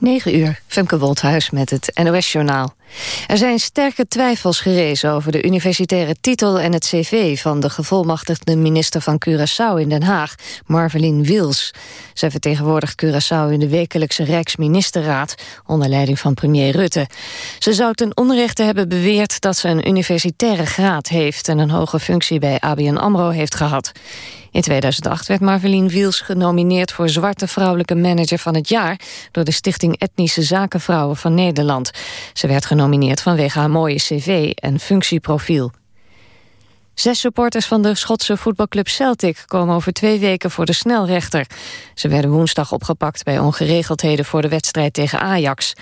9 uur, Femke Wolthuis met het NOS-journaal. Er zijn sterke twijfels gerezen over de universitaire titel en het cv... van de gevolmachtigde minister van Curaçao in Den Haag, Marvelien Wils. Zij vertegenwoordigt Curaçao in de wekelijkse Rijksministerraad... onder leiding van premier Rutte. Ze zou ten onrechte hebben beweerd dat ze een universitaire graad heeft... en een hoge functie bij ABN AMRO heeft gehad. In 2008 werd Marvelien Wiels genomineerd voor Zwarte Vrouwelijke Manager van het Jaar... door de Stichting Etnische Zakenvrouwen van Nederland. Ze werd genomineerd vanwege haar mooie cv en functieprofiel. Zes supporters van de Schotse voetbalclub Celtic komen over twee weken voor de snelrechter. Ze werden woensdag opgepakt bij ongeregeldheden voor de wedstrijd tegen Ajax.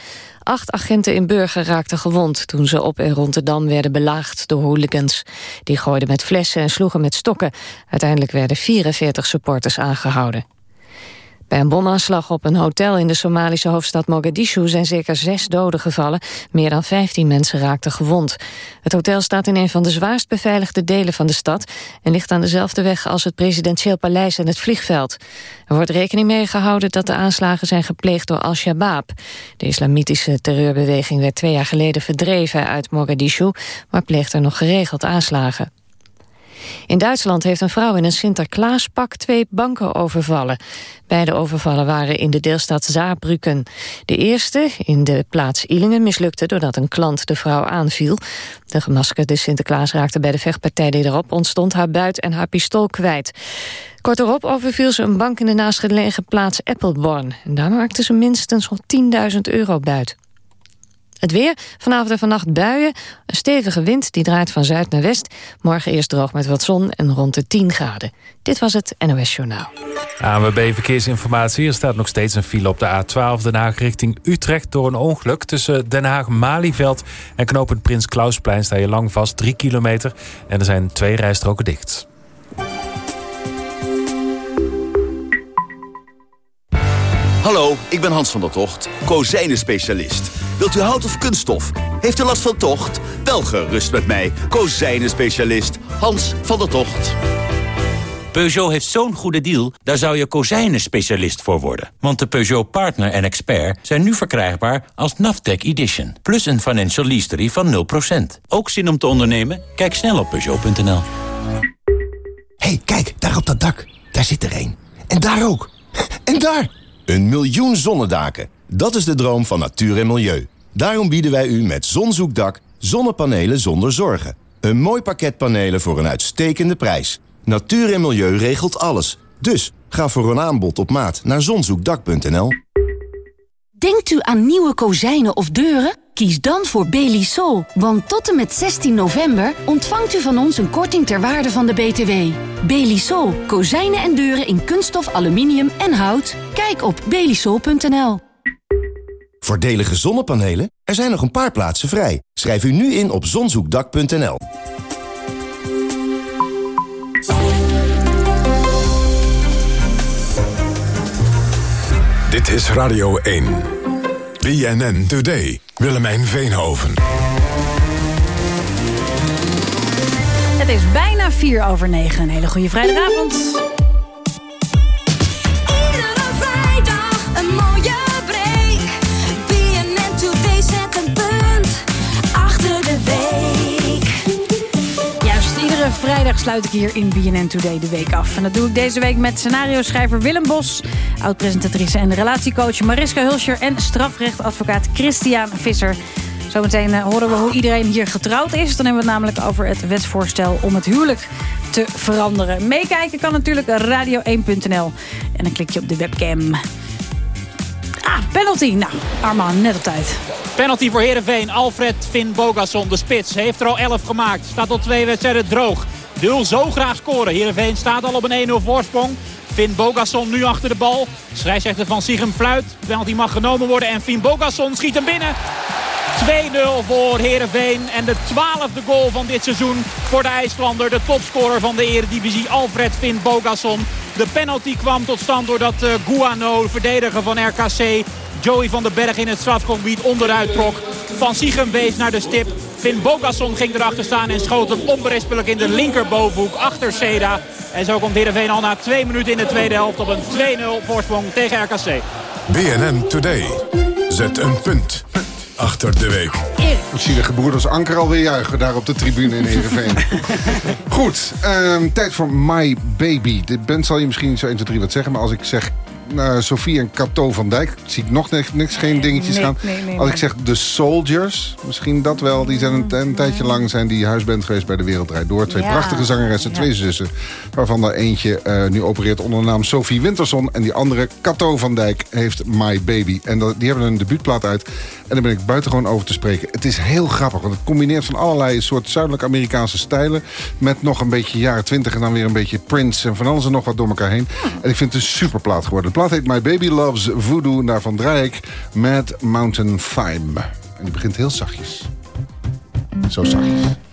Acht agenten in Burger raakten gewond toen ze op en rond de Dam werden belaagd door hooligans. Die gooiden met flessen en sloegen met stokken. Uiteindelijk werden 44 supporters aangehouden. Bij een bomaanslag op een hotel in de Somalische hoofdstad Mogadishu zijn zeker zes doden gevallen. Meer dan 15 mensen raakten gewond. Het hotel staat in een van de zwaarst beveiligde delen van de stad en ligt aan dezelfde weg als het presidentieel paleis en het vliegveld. Er wordt rekening mee gehouden dat de aanslagen zijn gepleegd door Al-Shabaab. De islamitische terreurbeweging werd twee jaar geleden verdreven uit Mogadishu, maar pleegt er nog geregeld aanslagen. In Duitsland heeft een vrouw in een Sinterklaaspak twee banken overvallen. Beide overvallen waren in de deelstaat Saarbrücken. De eerste, in de plaats Illingen, mislukte doordat een klant de vrouw aanviel. De gemaskerde Sinterklaas raakte bij de vechtpartij die erop ontstond haar buit en haar pistool kwijt. Kort erop overviel ze een bank in de naastgelegen plaats Appelborn. En daar maakte ze minstens 10.000 euro buit. Het weer, vanavond en vannacht buien. Een stevige wind die draait van zuid naar west. Morgen eerst droog met wat zon en rond de 10 graden. Dit was het NOS Journaal. ANWB Verkeersinformatie. Er staat nog steeds een file op de A12 Den Haag richting Utrecht... door een ongeluk tussen Den Haag-Malieveld en knooppunt Prins Klausplein... sta je lang vast, 3 kilometer. En er zijn twee rijstroken dicht. Hallo, ik ben Hans van der Tocht, kozijnen-specialist. Wilt u hout of kunststof? Heeft u last van tocht? Wel gerust met mij, kozijnen-specialist Hans van der Tocht. Peugeot heeft zo'n goede deal, daar zou je kozijnen-specialist voor worden. Want de Peugeot Partner en Expert zijn nu verkrijgbaar als Naftec Edition. Plus een financial lease van 0%. Ook zin om te ondernemen? Kijk snel op Peugeot.nl. hey, kijk, daar op dat dak. Daar zit er één. En daar ook. En daar! Een miljoen zonnedaken. Dat is de droom van natuur en milieu. Daarom bieden wij u met Zonzoekdak zonnepanelen zonder zorgen. Een mooi pakket panelen voor een uitstekende prijs. Natuur en milieu regelt alles. Dus ga voor een aanbod op maat naar zonzoekdak.nl. Denkt u aan nieuwe kozijnen of deuren? Kies dan voor Belisol, want tot en met 16 november ontvangt u van ons een korting ter waarde van de BTW. Belisol, kozijnen en deuren in kunststof, aluminium en hout. Kijk op belisol.nl. Voordelige zonnepanelen? Er zijn nog een paar plaatsen vrij. Schrijf u nu in op zonzoekdak.nl. Dit is Radio 1. BNN Today. Willemijn Veenhoven. Het is bijna vier over negen. Een hele goede vrijdagavond. Vrijdag sluit ik hier in BNN Today de week af. En dat doe ik deze week met scenario-schrijver Willem Bos... oud-presentatrice en relatiecoach Mariska Hulscher... en strafrechtadvocaat Christian Visser... Zometeen eh, horen we hoe iedereen hier getrouwd is. Dan hebben we het namelijk over het wetsvoorstel om het huwelijk te veranderen. Meekijken kan natuurlijk radio1.nl. En dan klik je op de webcam. Ah, penalty. Nou, Arman, net op tijd. Penalty voor Heerenveen. Alfred Finn Bogasson, de spits, heeft er al 11 gemaakt. Staat al twee wedstrijden droog. Wil zo graag scoren. Heerenveen staat al op een 1-0 voorsprong. Finn Bogasson nu achter de bal. Schrijfrechter van Siegem fluit. Penalty mag genomen worden en Finn Bogasson schiet hem binnen. 2-0 voor Heerenveen. En de twaalfde goal van dit seizoen voor de IJslander. De topscorer van de eredivisie Alfred Finn Bogasson. De penalty kwam tot stand doordat uh, Guano, verdediger van RKC... Joey van den Berg in het strafgebied onderuit trok. Van Siegem wees naar de stip. Finn Bogasson ging erachter staan en schoot hem onberispelijk in de linkerbovenhoek achter Seda. En zo komt Heerenveen al na twee minuten in de tweede helft op een 2-0 voorsprong tegen RKC. BNN Today. Zet een punt achter de week. Ik zie de gebroeders Anker alweer juichen daar op de tribune in Heerenveen. Goed, ehm, tijd voor My Baby. De band zal je misschien niet zo 1, 2, 3 wat zeggen... maar als ik zeg uh, Sofie en Cato van Dijk... zie ik nog niks, geen dingetjes nee, gaan. nee, nee, als ik zeg The Soldiers, misschien dat wel. Die zijn een, een tijdje lang zijn die huisband geweest bij de Wereldrijd Door. Twee Ja. prachtige zangeressen, Ja. twee zussen. Waarvan er eentje eh, nu opereert onder de naam Sophie Winterson. En die andere, Cato van Dijk, heeft My Baby. En dat, die hebben een debuutplaat uit. En daar ben ik buitengewoon over te spreken. Het is heel grappig, want het combineert van allerlei soort zuidelijk-Amerikaanse stijlen. Met nog een beetje jaren twintig en dan weer een beetje Prince en van alles en nog wat door elkaar heen. En ik vind het een superplaat geworden. Plaat My Baby Loves Voodoo. En daarvan draai ik Mad Mountain Thyme. En die begint heel zachtjes. Zo zachtjes.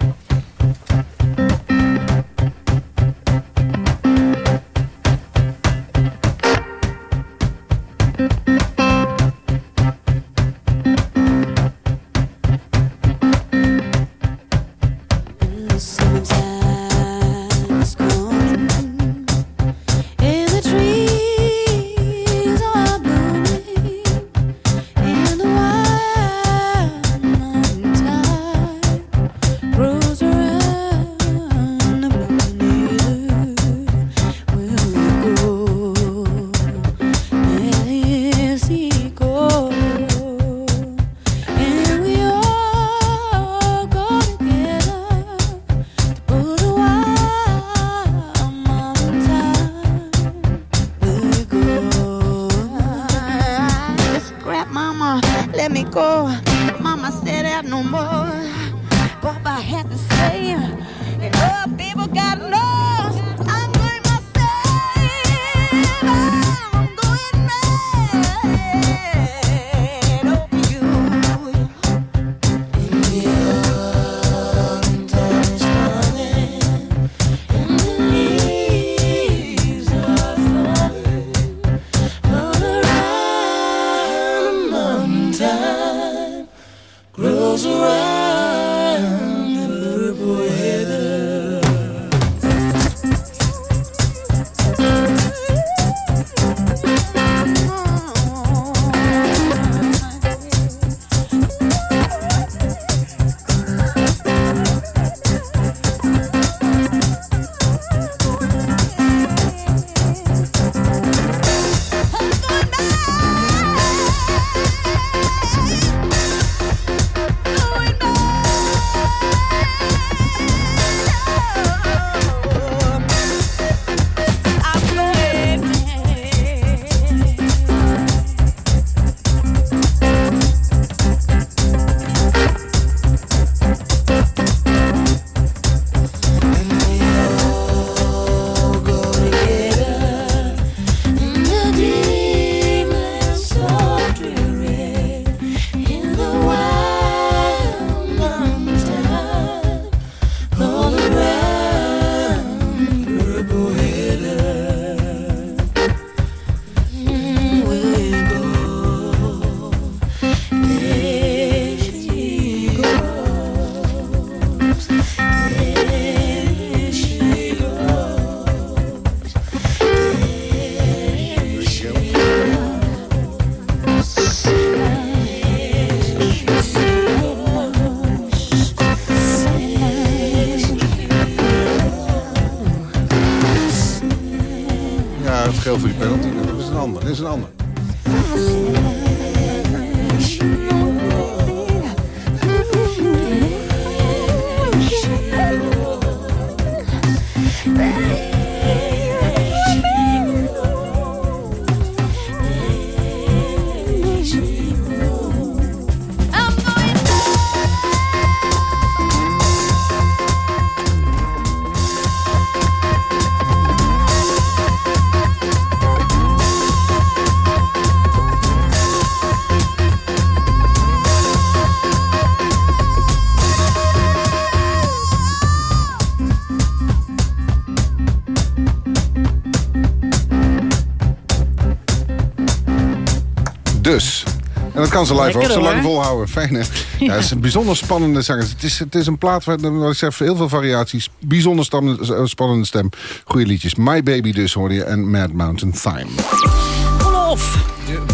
Is een ander. Kan ze live ook zo lang hoor. volhouden. Fijn hè? Ja, het is een bijzonder spannende zanger. Het is, het is een plaat waar ik zeg, heel veel variaties. Bijzonder spannende, spannende stem. Goede liedjes. My Baby dus hoorde je. En Mad Mountain Thyme.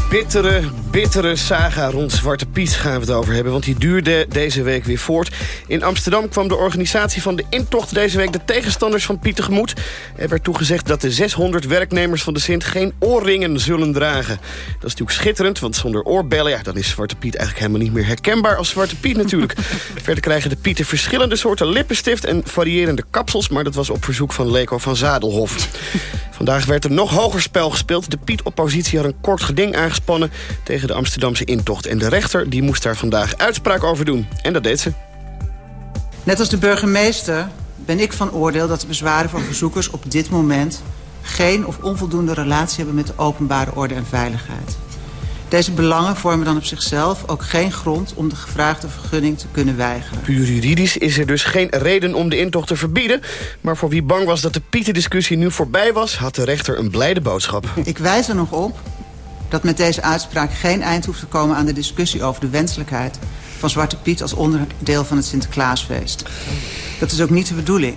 Bittere, bittere saga rond Zwarte Piet gaan we het over hebben... want die duurde deze week weer voort. In Amsterdam kwam de organisatie van de intocht deze week... de tegenstanders van Piet tegemoet. Er werd toegezegd dat de 600 werknemers van de Sint... geen oorringen zullen dragen. Dat is natuurlijk schitterend, want zonder oorbellen... Ja, dan is Zwarte Piet eigenlijk helemaal niet meer herkenbaar als Zwarte Piet natuurlijk. Verder krijgen de Pieten verschillende soorten lippenstift... en variërende kapsels, maar dat was op verzoek van Leko van Zadelhof. Vandaag werd er nog hoger spel gespeeld. De Piet-oppositie had een kort geding aangespannen... tegen de Amsterdamse intocht. En de rechter die moest daar vandaag uitspraak over doen. En dat deed ze. Net als de burgemeester ben ik van oordeel dat de bezwaren van verzoekers op dit moment... geen of onvoldoende relatie hebben met de openbare orde en veiligheid. Deze belangen vormen dan op zichzelf ook geen grond om de gevraagde vergunning te kunnen weigeren. Puur juridisch is er dus geen reden om de intocht te verbieden. Maar voor wie bang was dat de Pieten-discussie nu voorbij was... had de rechter een blijde boodschap. Ik wijs er nog op dat met deze uitspraak geen eind hoeft te komen aan de discussie over de wenselijkheid van Zwarte Piet als onderdeel van het Sinterklaasfeest. Dat is ook niet de bedoeling.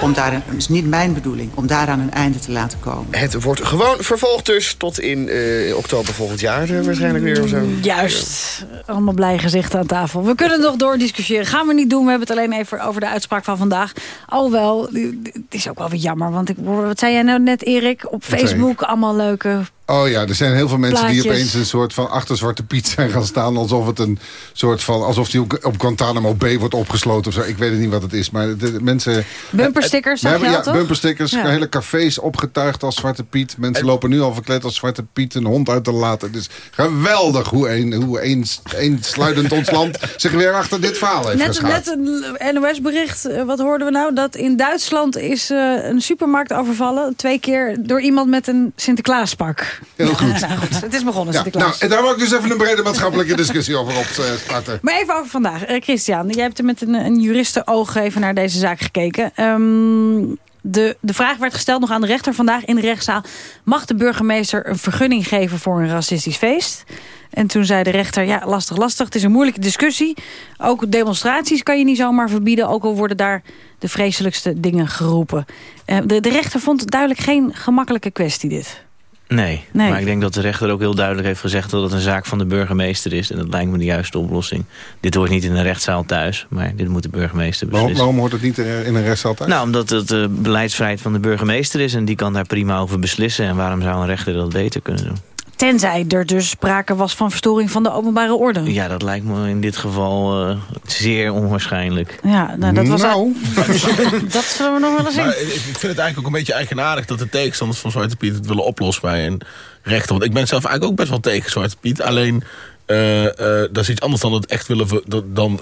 Om daar, het is niet mijn bedoeling om daaraan een einde te laten komen. Het wordt gewoon vervolgd dus tot in uh, oktober volgend jaar uh, waarschijnlijk weer of zo. Juist. Allemaal blij gezichten aan tafel. We kunnen nog doordiscussiëren. Gaan we niet doen. We hebben het alleen even over de uitspraak van vandaag. Alhoewel, het is ook wel weer jammer. Want ik, wat zei jij nou net Erik? Op Facebook allemaal leuke Oh ja, er zijn heel veel mensen Plaatjes. die opeens een soort van achter Zwarte Piet zijn gaan staan. Alsof het een soort van, alsof die op Guantanamo Bay wordt opgesloten of zo. Ik weet het niet wat het is, maar de, de mensen... Bumperstickers, We hebben, ja, toch? bumperstickers, Ja. hele cafés opgetuigd als Zwarte Piet. Mensen lopen nu al verkleed als Zwarte Piet een hond uit te laten. Het is geweldig hoe een, hoe een, een sluitend ons land zich weer achter dit verhaal heeft Net, geschaard. net een NOS-bericht, eh, wat hoorden we nou? Dat in Duitsland is eh, een supermarkt overvallen. Twee keer door iemand met een Sinterklaaspak. Heel goed. nou goed, het is begonnen, Ja, nou, en daar wil ik dus even een brede maatschappelijke discussie over op eh, starten. Maar even over vandaag. Eh, Christian, jij hebt er met een, een juristenoog even naar deze zaak gekeken. Ehm, de, de vraag werd gesteld nog aan de rechter vandaag in de rechtszaal. Mag de burgemeester een vergunning geven voor een racistisch feest? En toen zei de rechter, ja, lastig, lastig. Het is een moeilijke discussie. Ook demonstraties kan je niet zomaar verbieden. Ook al worden daar de vreselijkste dingen geroepen. Eh, de, de rechter vond het duidelijk geen gemakkelijke kwestie dit. Nee, Nee. maar ik denk dat de rechter ook heel duidelijk heeft gezegd... dat het een zaak van de burgemeester is. En dat lijkt me de juiste oplossing. Dit hoort niet in een rechtszaal thuis, maar dit moet de burgemeester Waarom, beslissen. waarom hoort het niet eh, in een rechtszaal thuis? Nou, omdat het de beleidsvrijheid van de burgemeester is... en die kan daar prima over beslissen. En waarom zou een rechter dat beter kunnen doen? Tenzij er dus sprake was van verstoring van de openbare orde. Ja, dat lijkt me in dit geval eh, zeer onwaarschijnlijk. Ja, nou, dat was... Nou. dat zullen we nog wel eens zien. Maar ik vind het eigenlijk ook een beetje eigenaardig... dat de tegenstanders van Zwarte Piet het willen oplossen bij een rechter. Want ik ben zelf eigenlijk ook best wel tegen Zwarte Piet. Alleen, eh, eh, dat is iets anders dan het echt willen... ver- dan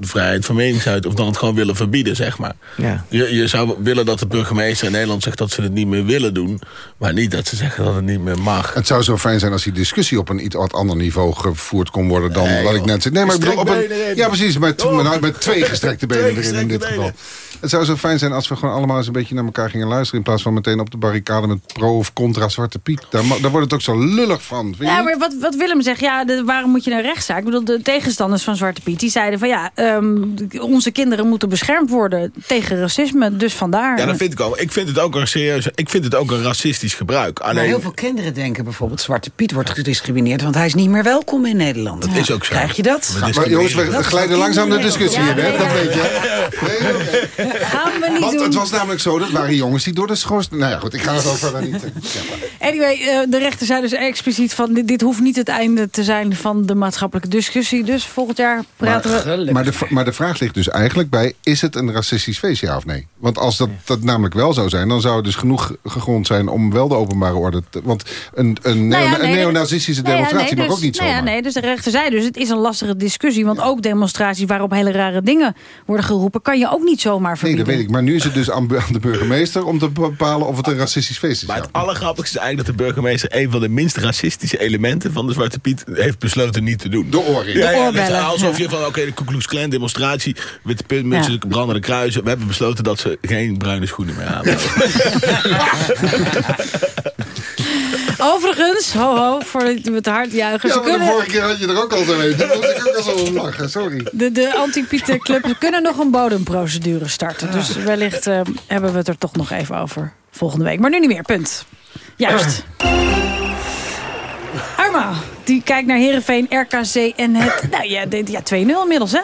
de vrijheid van meningsuiting... of dan het gewoon willen verbieden, zeg maar. Ja. Je, je zou willen dat de burgemeester in Nederland zegt... dat ze het niet meer willen doen. Maar niet dat ze zeggen dat het niet meer mag. Het zou zo fijn zijn als die discussie op een iets wat ander niveau gevoerd kon worden dan Nee, wat ik net zei. Nee, maar ik bedoel op een, ja precies, met, Oh. met, met twee gestrekte benen Twee erin in dit geval. Het zou zo fijn zijn als we gewoon allemaal eens een beetje naar elkaar gingen luisteren... in plaats van meteen op de barricade met pro of contra Zwarte Piet. Daar, daar wordt het ook zo lullig van. Ja, maar wat, wat Willem zegt, ja, de- waarom moet je naar rechtszaak? Ik bedoel, de tegenstanders van Zwarte Piet, die zeiden van ja, ehm, onze kinderen moeten beschermd worden tegen racisme, dus vandaar. Ja, dat vind ik ook. Ik vind het ook een serieus. Ik vind het ook een racistisch gebruik. Maar heel veel kinderen denken bijvoorbeeld... Zwarte Piet wordt gediscrimineerd, want hij is niet meer welkom in Nederland. Dat is ook zo. Krijg je dat? Maar jongens, we glijden langzaam de discussie in, hè? Ja, Dat nee, weet je. Gaan we niet Want doen. het was namelijk zo, dat waren jongens die door de schoorsteen... Nou ja, goed, ik ga het verder niet... Ja, Anyway, eh, de rechter zei dus expliciet van dit, dit hoeft niet het einde te zijn van de maatschappelijke discussie. Dus volgend jaar praten we... Maar de, maar de vraag ligt dus eigenlijk bij... is het een racistisch feest, ja of nee? Want als dat, dat namelijk wel zou zijn... dan zou het dus genoeg gegrond zijn om wel de openbare orde... te- want een, een, Nou ja, neo- een nee, neonazistische Nou ja, demonstratie nee, mag dus- ook niet nou ja, nee, dus de rechter zei dus, het is een lastige discussie. Want ook demonstraties waarop hele rare dingen worden geroepen... kan je ook niet zomaar Nee, verbieden. dat weet ik. Maar nu is het dus aan de burgemeester... om te bepalen of het een racistisch feest is. maar ja. het allergrappigste is eigenlijk dat de burgemeester... een van de minst racistische elementen van de Zwarte Piet... heeft besloten niet te doen. De oorring. Ja, De ja, oorbellen, alsof ja. je van, oké, de Ku Klux Klan demonstratie... witte puntmutsen, brandende kruisen... we hebben besloten dat ze geen bruine schoenen meer aan Overigens, ho ho, we het hard juichen. Ja, maar de kunnen, vorige keer had je er ook al zo. Daar moest ik ook al zo om lachen, sorry. de, de anti-Pieten Club kunnen nog een bodemprocedure starten. Dus wellicht eh, hebben we het er toch nog even over volgende week. Maar nu niet meer, punt. Juist. Arma, die kijkt naar Heerenveen, RKC en het... nou ja, ja 2-0 inmiddels, hè?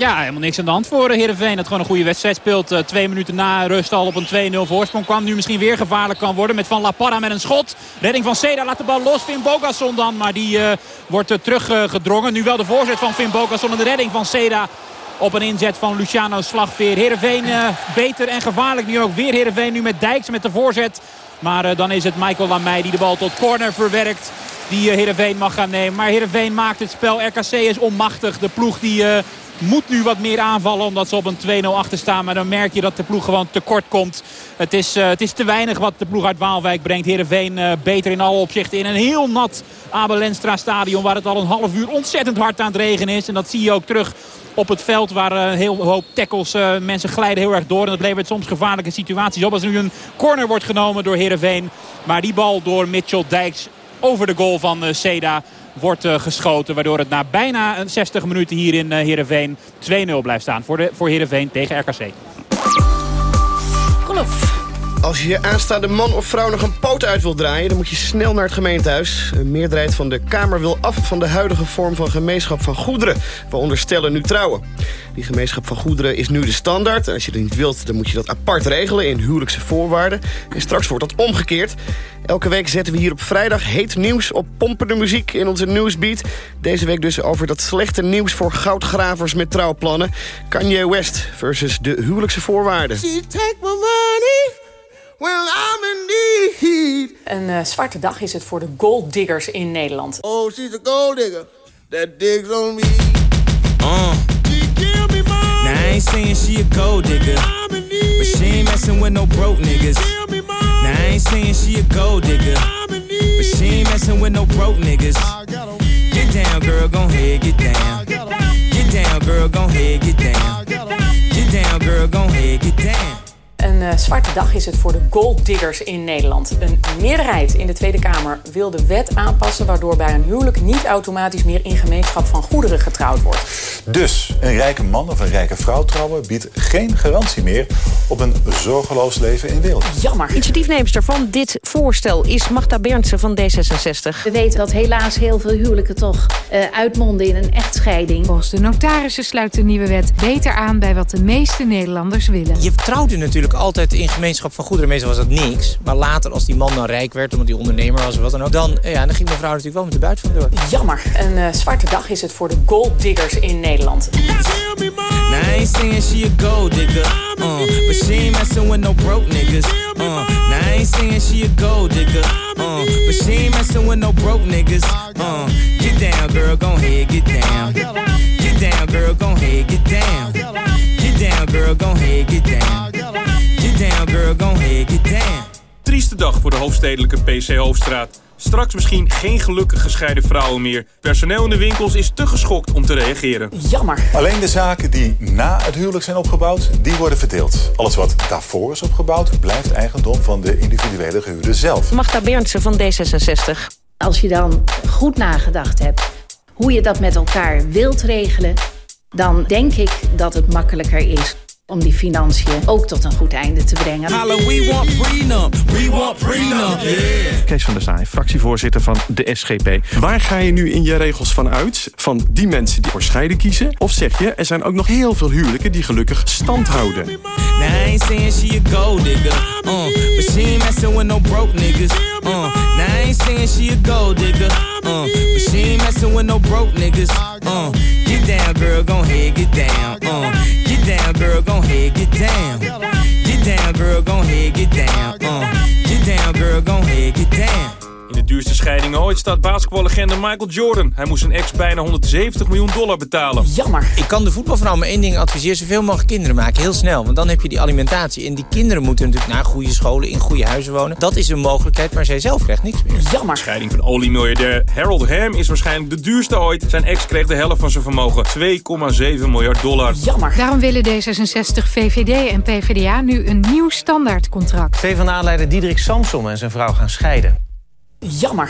Ja, helemaal niks aan de hand voor Heerenveen. Dat gewoon een goede wedstrijd speelt. Eh, twee minuten na rust al op een 2-0 voorsprong kwam. Nu misschien weer gevaarlijk kan worden met Van La Parra met een schot. Redding van Seda laat de bal los. Finn Bogasson dan. Maar die eh, wordt uh, teruggedrongen. nu wel de voorzet van Finn Bogasson en de redding van Seda. Op een inzet van Luciano Slagveer. Heerenveen uh, beter en gevaarlijk nu ook. Weer Heerenveen nu met Dijks met de voorzet. Maar uh, dan is het Michael Lamey die de bal tot corner verwerkt. Die uh, Heerenveen mag gaan nemen. Maar Heerenveen maakt het spel. RKC is onmachtig. De ploeg die moet nu wat meer aanvallen omdat ze op een 2-0 achter staan. Maar dan merk je dat de ploeg gewoon tekort komt. Het is, uh, het is te weinig wat de ploeg uit Waalwijk brengt. Heerenveen uh, beter in alle opzichten in een heel nat Abel Lenstra stadion. Waar het al een half uur ontzettend hard aan het regenen is. En dat zie je ook terug op het veld waar een heel hoop tackles, mensen glijden heel erg door. En dat levert soms gevaarlijke situaties op. Als nu een corner wordt genomen door Heerenveen. Maar die bal door Mitchell Dijks over de goal van Seda wordt uh, geschoten. Waardoor het na bijna 60 minuten hier in uh, Heerenveen 2-0 blijft staan voor, de, voor Heerenveen tegen RKC. Als je je aanstaande man of vrouw nog een poot uit wilt draaien... dan moet je snel naar het gemeentehuis. Een meerderheid van de Kamer wil af van de huidige vorm van gemeenschap van goederen. Waaronder stellen nu trouwen. Die gemeenschap van goederen is nu de standaard. Als je dat niet wilt, dan moet je dat apart regelen in huwelijkse voorwaarden. En straks wordt dat omgekeerd. Elke week zetten we hier op vrijdag heet nieuws op pompende muziek in onze nieuwsbeat. Deze week dus over dat slechte nieuws voor goudgravers met trouwplannen. Kanye West versus de huwelijkse voorwaarden. When I'm in need. Een uh, zwarte dag is het voor de golddiggers in Nederland. Oh, she's a gold digger that digs on me. Uh. She give me money. Now I ain't saying she a gold digger, I'm in need. but she ain't messing with no broke niggas. Give me money. Now I ain't saying she a gold digger, I'm in need. but she ain't messing with no broke niggas. I got a. Get down, girl, gon' head, get down. Get down, girl, gon' head, get down. Een uh, zwarte dag is het voor de golddiggers in Nederland. Een meerderheid in de Tweede Kamer wil de wet aanpassen... waardoor bij een huwelijk niet automatisch meer in gemeenschap van goederen getrouwd wordt. Dus een rijke man of een rijke vrouw trouwen biedt geen garantie meer op een zorgeloos leven in wereld. Jammer. Initiatiefneemster van dit voorstel is Magda Berndsen van D66. We weten dat helaas heel veel huwelijken toch uh, uitmonden in een echtscheiding. Volgens de notarissen sluit de nieuwe wet beter aan bij wat de meeste Nederlanders willen. Je trouwde natuurlijk altijd in gemeenschap van goederen. Meestal was dat niks. Maar later, als die man dan rijk werd, omdat hij ondernemer was of wat dan ook... dan, ja, dan ging mevrouw natuurlijk wel met de buit van door. Jammer. Een uh, zwarte dag is het voor de golddiggers in Nederland. Now I ain't saying she a gold digger, uh, but she ain't messing with no broke niggas. Uh, now I ain't saying she a gold digger, uh, but she ain't messing with no broke niggas. Uh, get down, girl, gon' head, get down. Get down, girl, gon' head, get down. Get down, girl, gon' head, get down. Down, girl, get down. Trieste dag voor de hoofdstedelijke PC Hoofdstraat. Straks misschien geen gelukkig gescheiden vrouwen meer. Personeel in de winkels is te geschokt om te reageren. Jammer. Alleen de zaken die na het huwelijk zijn opgebouwd, die worden verdeeld. Alles wat daarvoor is opgebouwd, blijft eigendom van de individuele gehuurder zelf. Magda Berndsen van D66. Als je dan goed nagedacht hebt hoe je dat met elkaar wilt regelen... dan denk ik dat het makkelijker is om die financiën ook tot een goed einde te brengen. Holla, we want prenup, we want prenup, yeah. Kees van der Staaij, fractievoorzitter van de SGP. Waar ga je nu in je regels van uit? Van die mensen die voor scheiden kiezen? Of zeg je, er zijn ook nog heel veel huwelijken die gelukkig stand houden? Now I ain't saying she a gold digger, uh, but she ain't messing with no broke niggas. Uh, now I ain't saying she a gold digger, uh, but she ain't messing with no broke niggas. Uh, get down, girl, gon' head, get down. Uh, get down, girl, gon' head, get down. Get down, girl, gon' head, get down. Uh, get down, girl, gon' head, get down. In de duurste scheiding ooit staat basketballegende Michael Jordan. Hij moest zijn ex bijna 170 miljoen dollar betalen. Jammer. Ik kan de voetbalvrouw maar één ding adviseren. Zoveel mogelijk kinderen maken, heel snel. Want dan heb je die alimentatie. En die kinderen moeten natuurlijk naar goede scholen, in goede huizen wonen. Dat is een mogelijkheid, maar zij zelf krijgt niks meer. Jammer. De scheiding van oliemiljardair Harold Ham is waarschijnlijk de duurste ooit. Zijn ex kreeg de helft van zijn vermogen. 2,7 miljard dollar. Jammer. Daarom willen D66, VVD en PvdA nu een nieuw standaardcontract. PvdA-leider Diederik Samsom en zijn vrouw gaan scheiden. Jammer.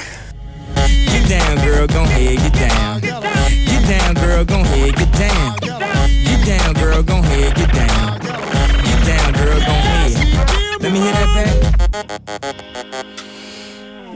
Get down, girl, gon' head, get down. Get down, girl, gon' head, get down. Get down, girl, gon' head, get down. Get down, girl, gon' head. Let me hear that back.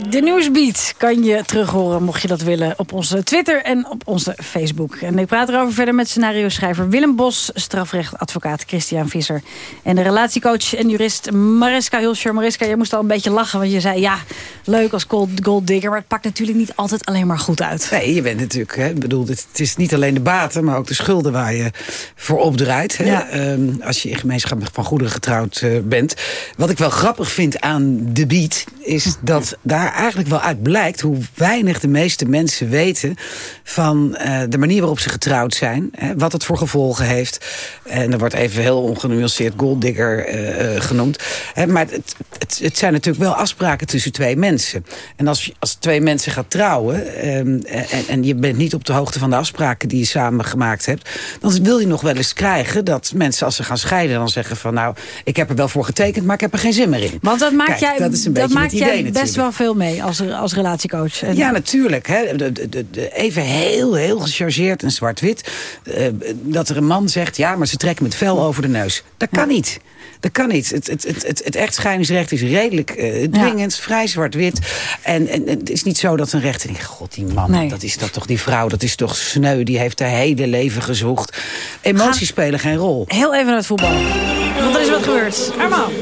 De Nieuwsbeat kan je terug horen, mocht je dat willen, op onze Twitter en op onze Facebook. En ik praat erover verder met scenario-schrijver Willem Bos, strafrechtadvocaat Christian Visser en de relatiecoach en jurist Mariska Hulscher. Mariska, jij moest al een beetje lachen, want je zei ja, leuk als gold, gold digger, maar het pakt natuurlijk niet altijd alleen maar goed uit. Nee, je bent natuurlijk, hè, bedoel, het, het is niet alleen de baten, maar ook de schulden waar je voor opdraait. Hè, ehm, als je in gemeenschap van goederen getrouwd eh, bent. Wat ik wel grappig vind aan de beat, is dat daar eigenlijk wel uit blijkt hoe weinig de meeste mensen weten van eh, de manier waarop ze getrouwd zijn. Hè, wat het voor gevolgen heeft. En er wordt even heel ongenuanceerd golddigger eh, genoemd. Hè, maar het, het, het zijn natuurlijk wel afspraken tussen twee mensen. En als, als twee mensen gaat trouwen ehm, en, en je bent niet op de hoogte van de afspraken die je samen gemaakt hebt, dan wil je nog wel eens krijgen dat mensen als ze gaan scheiden dan zeggen van nou, ik heb er wel voor getekend, maar ik heb er geen zin meer in. Want dat maakt Kijk, jij, dat is een dat beetje maakt jij best natuurlijk. wel veel mee als, als relatiecoach. En- Ja, natuurlijk. Hè. De, de, de- even heel, heel gechargeerd en zwart-wit. eh, dat er een man zegt, ja, maar ze trekken met vel over de neus. Dat kan niet. Dat kan niet. Het, het, het, het, het echtscheidingsrecht is redelijk eh, dwingend, vrij zwart-wit. En, en, het is niet zo dat een rechter denkt... god, die man, Nee. dat is dat toch die vrouw, dat is toch sneu. Die heeft haar hele leven gezocht. Emoties spelen geen rol. Heel even naar het voetbal. Want er is wat gebeurd. Armand.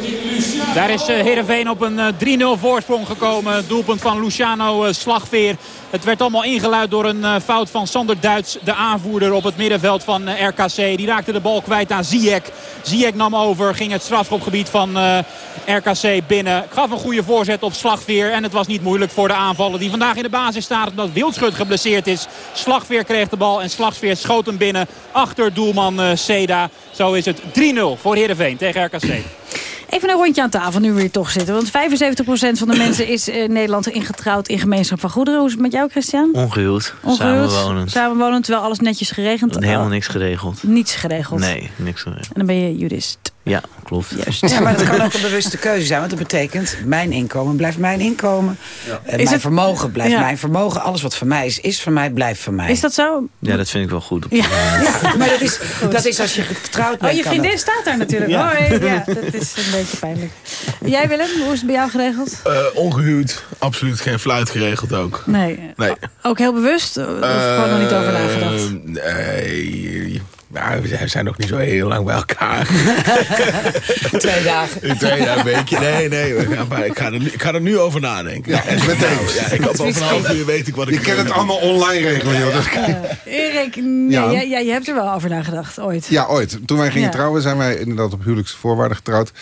Daar is eh, Heerenveen op een eh, 3-0 voorsprong gekomen. Doelpunt van Luciano eh, Slagveer. Het werd allemaal ingeluid door een eh, fout van Sander Duits, de aanvoerder op het middenveld van eh, RKC. Die raakte de bal kwijt aan Ziyech. Ziyech nam over, ging het strafschopgebied van eh, RKC binnen. Gaf een goede voorzet op Slagveer. En het was niet moeilijk voor de aanvaller die vandaag in de basis staat. Omdat Wildschut geblesseerd is. Slagveer kreeg de bal en Slagveer schoot hem binnen. Achter doelman eh, Seda. Zo is het 3-0 voor Heerenveen tegen RKC. Even een rondje aan tafel, nu we hier toch zitten. Want 75% van de mensen is in Nederland ingetrouwd in gemeenschap van goederen. Hoe is het met jou, Christian? Ongehuwd, Ongehuwd, samenwonend. Samenwonend, terwijl alles netjes geregeld. Helemaal niks geregeld. Niets geregeld. Nee, niks geregeld. En dan ben je jurist. Ja, klopt. Ja, maar dat kan ook een bewuste keuze zijn. Want dat betekent, mijn inkomen blijft mijn inkomen. Eh, Is mijn het- vermogen blijft Ja. mijn vermogen. Alles wat van mij is, is van mij, blijft van mij. Is dat zo? Ja, dat vind ik wel goed. Ja. Ja, maar dat is, dat is als je getrouwd bent. Oh, je vriendin dat. staat daar natuurlijk. Ja. Hoi. Ja, dat is een beetje pijnlijk. Jij Willem, hoe is het bij jou geregeld? Eh, ongehuwd, absoluut geen fluit geregeld ook. Nee. Nee. Ook heel bewust? Of gewoon nog niet over nagedacht? Eh, Nee, nou, we zijn nog niet zo heel lang bij elkaar. Twee dagen. In twee dagen, een weekje. Nee, nee, maar ik, ga er nu, ik ga er nu over nadenken. Ja, meteen. Ja, ik hoop over een half uur weet ik wat ik Je kan wil het allemaal online regelen, joh. Dat kan- Erik, nee, Ja. jij, jij- je hebt er wel over nagedacht, ooit. Ja, ooit. Toen wij gingen Ja. trouwen zijn wij inderdaad op huwelijksvoorwaarden getrouwd.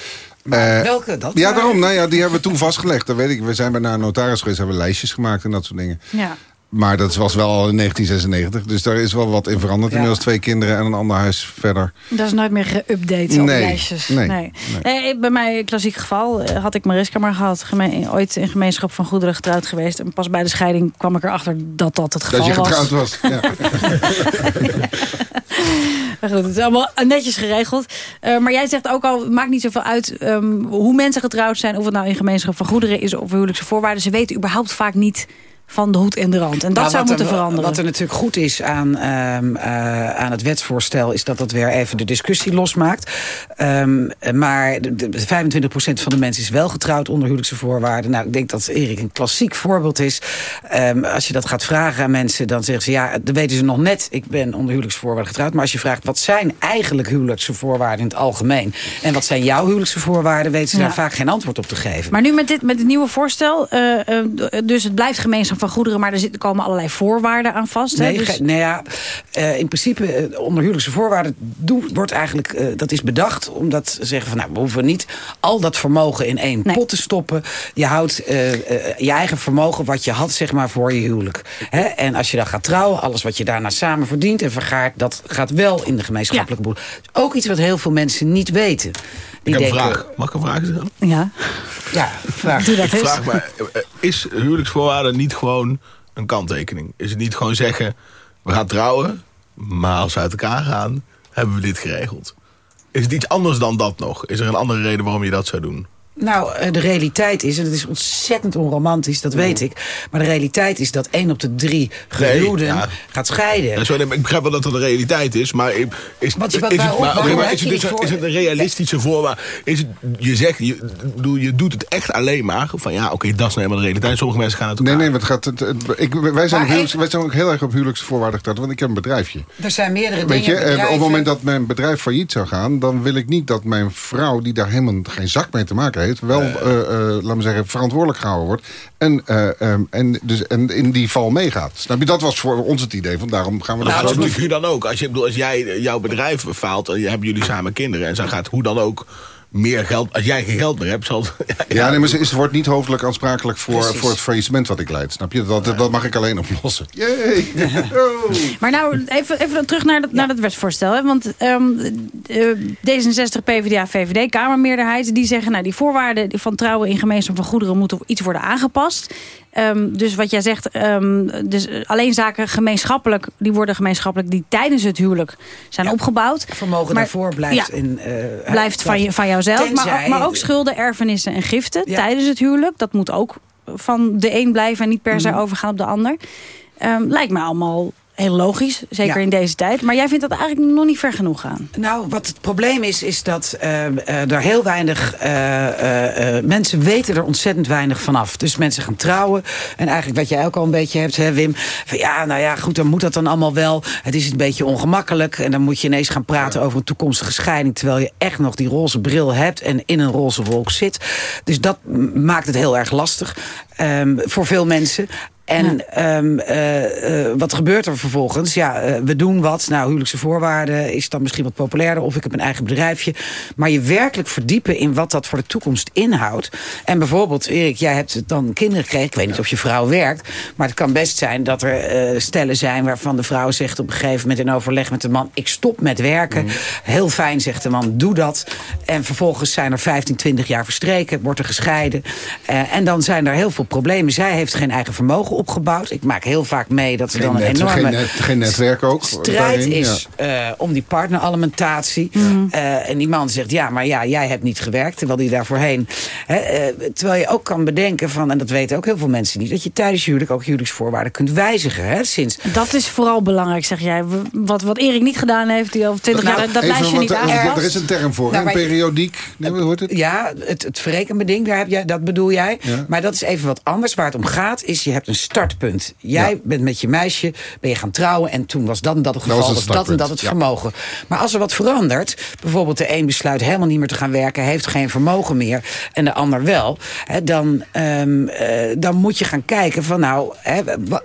Eh, welke? Dat ja, waren- daarom. Nou ja, die hebben we toen vastgelegd. Dat weet ik. We zijn bij naar een notaris geweest, hebben lijstjes gemaakt en dat soort dingen. Ja. Maar dat was wel al in 1996. Dus daar is wel wat in veranderd. Ja. Inmiddels twee kinderen en een ander huis verder. Dat is nooit meer geüpdate op Nee, lijstjes. nee, nee. Nee, bij mij, klassiek geval, eh, had ik Mariska maar gehad. Geme- ooit in gemeenschap van goederen getrouwd geweest. En pas bij de scheiding kwam ik erachter dat dat het geval Dat je was. getrouwd was. Ja. Maar goed, het is allemaal netjes geregeld. Eh, maar jij zegt ook al, het maakt niet zoveel uit ehm, hoe mensen getrouwd zijn. Of het nou in gemeenschap van goederen is of huwelijkse voorwaarden. Ze weten überhaupt vaak niet van de hoed en de rand. En dat Nou, zou moeten er, veranderen. Wat er natuurlijk goed is aan, ehm, eh, aan het wetsvoorstel... is dat het weer even de discussie losmaakt. Ehm, maar de, de 25% van de mensen is wel getrouwd onder huwelijkse voorwaarden. Nou, ik denk dat Erik een klassiek voorbeeld is. Ehm, als je dat gaat vragen aan mensen, dan zeggen ze... ja, dan weten ze nog net, ik ben onder huwelijkse voorwaarden getrouwd. Maar als je vraagt, wat zijn eigenlijk huwelijkse voorwaarden in het algemeen... en wat zijn jouw huwelijkse voorwaarden... weten ze Ja. daar vaak geen antwoord op te geven. Maar nu met, dit, met het nieuwe voorstel, eh, eh, dus het blijft gemeenschap van goederen... maar er zitten, komen allerlei voorwaarden aan vast. hè? Nee, Dus- ge- nee ja, eh, in principe eh, onder huwelijkse voorwaarden doe- wordt eigenlijk, eh, dat is bedacht omdat ze zeggen van nou, we hoeven niet al dat vermogen in één pot te stoppen. Je houdt eh, eh, je eigen vermogen wat je had zeg maar voor je huwelijk. Hè? En als je dan gaat trouwen, alles wat je daarna samen verdient en vergaart, dat gaat wel in de gemeenschappelijke boel. Ook iets wat heel veel mensen niet weten. Die Ik heb een vraag. Mag ik een vraag stellen? Ja. Ja, vraag. Doe dat ik vraag me, eh, is huwelijksvoorwaarden niet gewoon een kanttekening? Is het niet gewoon zeggen, we gaan trouwen, maar als we uit elkaar gaan, hebben we dit geregeld? Is het iets anders dan dat nog? Is er een andere reden waarom je dat zou doen? Nou, eh, de realiteit is, en het is ontzettend onromantisch, dat weet ik. Maar de realiteit is dat één op de drie gehuwden ja. gaat scheiden. Ja, sorry, ik begrijp wel dat dat de realiteit is, maar is, is, Wat- is, wat- het, maar, maar is, je dus, is het een realistische voorwaarde? Is het, je zegt, je, bedoel, je doet het echt alleen maar van ja, oké, dat is nou eenmaal de realiteit. Sommige mensen gaan het Nee, nee, want het gaat, het, het- ik, wij, zijn Maar op huwelijks- even- wij zijn ook heel erg op huwelijksvoorwaarden gestart, want ik heb een bedrijfje. Er zijn meerdere Weet je, dingen. eh, op het moment dat mijn bedrijf failliet zou gaan... dan wil ik niet dat mijn vrouw, die daar helemaal geen zak mee te maken heeft... wel, eh eh, laat me zeggen, verantwoordelijk gehouden wordt. En, eh, ehm, en, dus, en in die val meegaat. Snap je? Dat was voor ons het idee, van daarom gaan we Nou, dat natuurlijk hoe dan ook. Als, je, bedoel, als jij eh, jouw bedrijf faalt, hebben jullie samen kinderen... en zo gaat hoe dan ook meer geld... Als jij geen geld meer hebt, zal... Ja, nee, maar ze, is, ze wordt niet hoofdelijk aansprakelijk voor, Precies. voor het faillissement wat ik leid. Snap je? Dat, dat mag ik alleen oplossen. Yay! Oh. Maar nou, even, even dan terug naar dat, naar dat wetsvoorstel. Hè? Want ehm, eh, D66, PvdA, VVD, Kamermeerderheid... die zeggen, nou, die voorwaarden van trouwen in gemeenschap van goederen... moeten iets worden aangepast. Ehm, dus wat jij zegt, ehm, dus alleen zaken gemeenschappelijk... die worden gemeenschappelijk die tijdens het huwelijk zijn opgebouwd. Vermogen Maar- daarvoor blijft Ja. in... eh, blijft van, je, van jouzelf. Maar, maar ook schulden, erfenissen en giften tijdens het huwelijk. Dat moet ook van de een blijven en niet per se Mhm. overgaan op de ander. Ehm, lijkt me allemaal heel logisch, zeker Ja. in deze tijd. Maar jij vindt dat eigenlijk nog niet ver genoeg gaan. Nou, wat het probleem is, is dat eh, eh, er heel weinig eh, eh, eh, mensen weten er ontzettend weinig vanaf. Dus mensen gaan trouwen. En eigenlijk wat jij ook al een beetje hebt, hè, Wim. Van ja, nou ja, goed, dan moet dat dan allemaal wel. Het is een beetje ongemakkelijk. En dan moet je ineens gaan praten over een toekomstige scheiding. Terwijl je echt nog die roze bril hebt en in een roze wolk zit. Dus dat maakt het heel erg lastig ehm, voor veel mensen. En ehm, eh, eh, wat gebeurt er vervolgens? Ja, eh, we doen wat. Nou, huwelijkse voorwaarden is dan misschien wat populairder. Of ik heb een eigen bedrijfje. Maar je werkelijk verdiepen in wat dat voor de toekomst inhoudt. En bijvoorbeeld, Erik, jij hebt dan kinderen gekregen. Ik weet niet of je vrouw werkt. Maar het kan best zijn dat er stellen zijn... waarvan de vrouw zegt op een gegeven moment in overleg met de man... ik stop met werken. Heel fijn, zegt de man, doe dat. En vervolgens zijn er 15, 20 jaar verstreken. Wordt er gescheiden. En dan zijn er heel veel problemen. Zij heeft geen eigen vermogen opgebouwd. Ik maak heel vaak mee dat er Geen, dan een net- enorme geen, net- geen netwerk ook. strijd daarin, is eh, om die partneralimentatie. Eh, en die man zegt, ja, maar ja, jij hebt niet gewerkt. Terwijl die daarvoorheen... Hè, eh, terwijl je ook kan bedenken van, en dat weten ook heel veel mensen niet... dat je tijdens je huwelijk ook huwelijksvoorwaarden kunt wijzigen. Hè, sinds Dat is vooral belangrijk, zeg jij. Wat, wat Erik niet gedaan heeft, die over 20 Nou, jaar, dat lijstje niet er- aangepast. Er is een term voor, Nou, maar- periodiek. Nee, hoort het? Ja, het, het verrekenbeding, daar heb jij, dat bedoel jij. Ja. Maar dat is even wat anders. Waar het om gaat, is je hebt een startpunt. Jij bent met je meisje, ben je gaan trouwen... en toen was dat en dat het Dat geval, was het was dat en dat het ja. vermogen. Maar als er wat verandert, bijvoorbeeld de een besluit helemaal niet meer te gaan werken... heeft geen vermogen meer, en de ander wel... Hè, dan, ehm, eh, dan moet je gaan kijken van nou... Hè, wat,